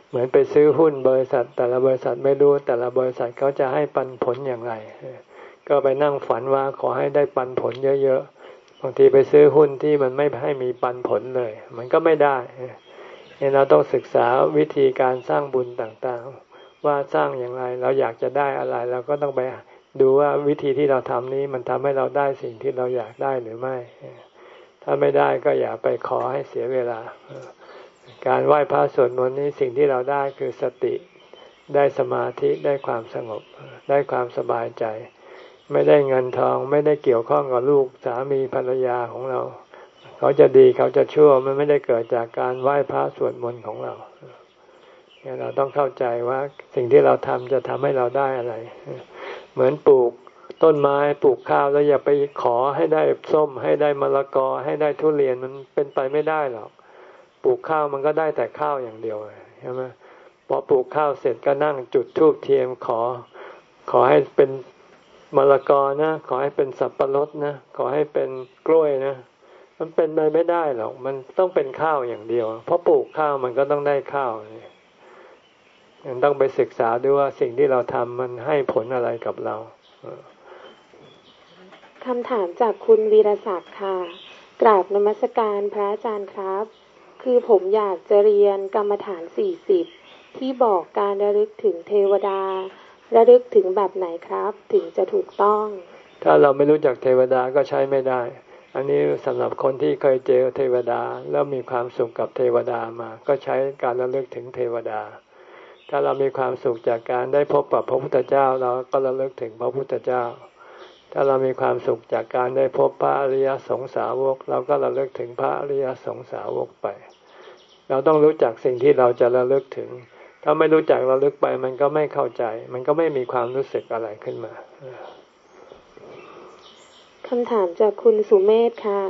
เหมือนไปซื้อหุ้นบริษัท แต่ละบริษัทไม่รู้แต่ละบริษัทเขาจะให้ปันผลอย่างไร ก็ไปนั่งฝันว่าขอให้ได้ปันผลเยอะๆบางทีไปซื้อหุ้นที่มันไม่ให้มีปันผลเลย มันก็ไม่ได้เนี่ยเราต้องศึกษาวิธีการสร้างบุญต่างๆ ว่าสร้างอย่างไรเราอยากจะได้อะไรเราก็ต้องไป ดูว่าวิธีที่เราทำนี้มันทำให้เราได้สิ่งที่เราอยากได้หรือไม่ ถ้าไม่ได้ก็อย่าไปขอให้เสียเวลา การไหว้พระสวดมนต์นี้สิ่งที่เราได้คือสติ ได้สมาธิ ได้ความสงบ ได้ความสบายใจ ไม่ได้เงินทอง ไม่ได้เกี่ยวข้องกับลูกสามีภรรยาของเรา เขาจะดีเขาจะชั่ว มันไม่ได้เกิดจากการไหว้พระสวดมนต์ของเราเนี่ยเราต้องเข้าใจว่าสิ่งที่เราทำจะทำให้เราได้อะไร เหมือนปลูกต้นไม้ปลูกข้าวแล้วอย่าไปขอให้ได้ส้ม ให้ได้มะละกอให้ได้ทุเรียนมันเป็นไปไม่ได้หรอก ปลูกข้าวมันก็ได้แต่ข้าวอย่างเดียวใช่ไหมพอปลูกข้าวเสร็จก็นั่งจุดธูปเทียมขอ ขอให้เป็นมะละกอนะ ขอให้เป็นสับปะรดนะ ขอให้เป็นกล้วยนะ มันเป็นไปไม่ได้หรอก มันต้องเป็นข้าวอย่างเดียว เพราะปลูกข้าวมันก็ต้องได้ข้าวยั งต้องไปศึกษาด้วยว่าสิ่งที่เราทำมันให้ผลอะไรกับเราคำถามจากคุณวีรศักดิ์ค่ะ กราบนมัสการพระอาจารย์ครับ คือผมอยากจะเรียนกรรมฐานสี่สิบที่บอกการระลึกถึงเทวดา ระลึกถึงแบบไหนครับ ถึงจะถูกต้อง ถ้าเราไม่รู้จักเทวดาก็ใช้ไม่ได้ อันนี้สำหรับคนที่เคยเจอเทวดาแล้วมีความสุขกับเทวดามา ก็ใช้การระลึกถึงเทวดา ถ้าเรามีความสุขจากการได้พบกับพระพุทธเจ้า เราก็ระลึกถึงพระพุทธเจ้า ถ้าเรามีความสุขจากการได้พบพระอริยสงสาวก เราก็ระลึกถึงพระอริยสงสาวกไป เราต้องรู้จักสิ่งที่เราจะระลึกถึง ถ้าไม่รู้จักระลึกไปมันก็ไม่เข้าใจ มันก็ไม่มีความรู้สึกอะไรขึ้นมาคำถามจากคุณสุเมธค่ะ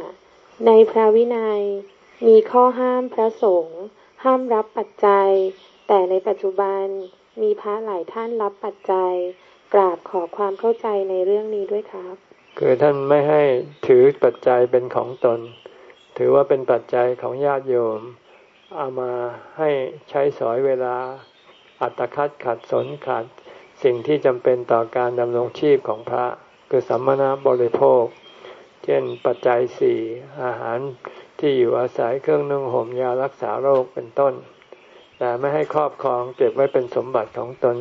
ในพระวินัยมีข้อห้ามพระสงฆ์ห้ามรับปัจจัย แต่ในปัจจุบันมีพระหลายท่านรับปัจจัย กราบขอความเข้าใจในเรื่องนี้ด้วยครับ คือท่านไม่ให้ถือปัจจัยเป็นของตน ถือว่าเป็นปัจจัยของญาติโยม เอามาให้ใช้สอยเวลาอัตคัดขัดสนขาดสิ่งที่จำเป็นต่อการดำรงชีพของพระ คือสัมมนาบริโภค เช่นปัจจัยสี่อาหารที่อยู่อาศัยเครื่องนึ่งห่มยารักษาโรคเป็นต้น แต่ไม่ให้ครอบครองเก็บไว้เป็นสมบัติของตน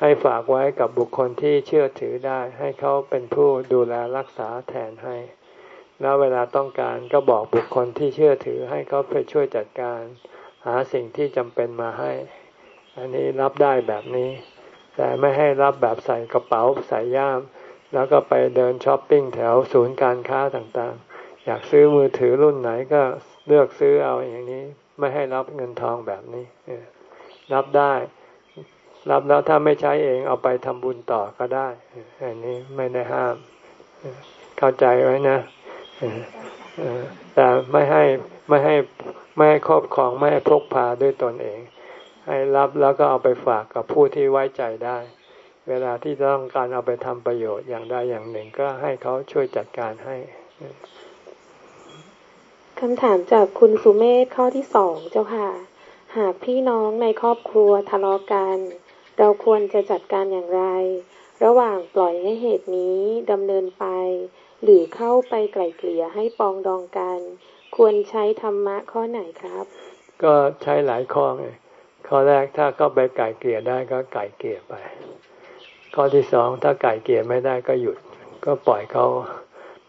ให้ฝากไว้กับบุคคลที่เชื่อถือได้ ให้เขาเป็นผู้ดูแลรักษาแทนให้ แล้วเวลาต้องการก็บอกบุคคลที่เชื่อถือให้เขาไปช่วยจัดการ หาสิ่งที่จำเป็นมาให้ อันนี้รับได้แบบนี้ แต่ไม่ให้รับแบบใส่กระเป๋าใส่ย่าม แล้วก็ไปเดินช้อปปิ้งแถวศูนย์การค้าต่างๆ อยากซื้อมือถือรุ่นไหนก็เลือกซื้อเอาอย่างนี้ ไม่ให้รับเงินทองแบบนี้รับได้ รับแล้วถ้าไม่ใช้เองเอาไปทำบุญต่อก็ได้อันนี้ไม่ได้ห้าม เข้าใจไว้นะแต่ไม่ให้ไม่ให้ไม่ให้ครอบครองไม่ให้พกพาด้วยตนเอง ให้รับแล้วก็เอาไปฝากกับผู้ที่ไว้ใจได้ เวลาที่ต้องการเอาไปทำประโยชน์อย่างใดอย่างหนึ่งก็ให้เขาช่วยจัดการให้ คำถามจากคุณสุเมธข้อที่สองเจ้าค่ะ หากพี่น้องในครอบครัวทะเลาะกัน เราควรจะจัดการอย่างไร ระหว่างปล่อยให้เหตุนี้ดำเนินไป หรือเข้าไปไกล่เกลี่ยให้ปองดองกัน ควรใช้ธรรมะข้อไหนครับ ก็ใช้หลายข้อไงข้อแรกถ้าเข้าไปไก่เกลี่ยได้ก็ไก่เกลี่ยไป ข้อที่สองถ้าไก่เกลี่ยไม่ได้ก็หยุด ก็ปล่อยเขา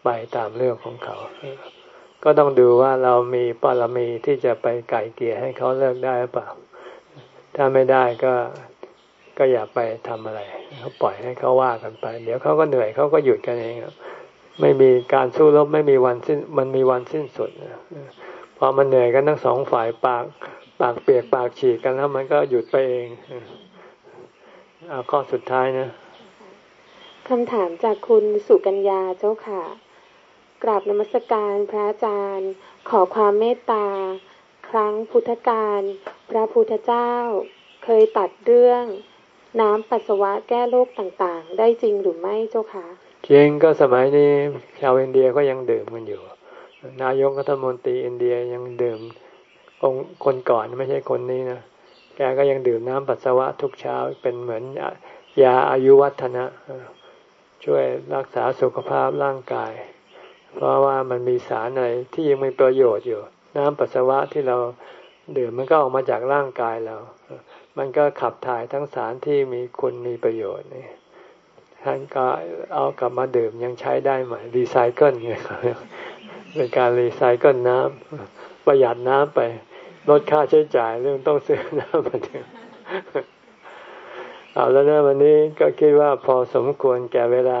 ไปตามเรื่องของเขา ก็ต้องดูว่าเรามีปรมีที่จะไปไก่เกลี่ยให้เขาเลิกได้หรือเปล่า ถ้าไม่ได้ก็ก็อย่าไปทำอะไรเขาปล่อยให้เขาว่ากันไป เดี๋ยวเขาก็เหนื่อยเขาก็หยุดกันเองไม่มีการสู้รบไม่มีวันสิ้นมันมีวันสิ้นสุดพอมันเหนื่อยกันทั้งสองฝ่ายปาก ปากเปียกปากฉีกกันแล้วมันก็หยุดไปเองเอาข้อสุดท้ายนะคำถามจากคุณสุกัญญาเจ้าค่ะ กราบนมัสการพระอาจารย์ ขอความเมตตา ครั้งพุทธกาลพระพุทธเจ้า เคยตัดเรื่อง น้ำปัสสาวะแก้โรคต่างๆ ได้จริงหรือไม่เจ้าคะจริงก็สมัยนี้ชาวอินเดียก็ยังดื่มกันอยู่ นายกรัฐมนตรีอินเดียยังดื่มองคนก่อนไม่ใช่คนนี้นะแกก็ยังดื่มน้ำปัสสาวะทุกเช้าเป็นเหมือนยาอายุวัฒนะช่วยรักษาสุขภาพร่างกาย เพราะว่ามันมีสารอะไรที่ยังมีประโยชน์อยู่ น้ำปัสสาวะที่เราดื่มมันก็ออกมาจากร่างกายเรา มันก็ขับถ่ายทั้งสารที่มีคุณมีประโยชน์นี่ท่านก็เอากลับมาดื่มยังใช้ได้ไหม่รีไซเคิลไงเป็นการรีไซเคิลน้ำประหยัดน้ำไปลดค่าใช้จ่ายเรื่องต้องซื้อน้ำมาดื่มเอาแล้วนะวันนี้ก็คิดว่าพอสมควรแก่เวลา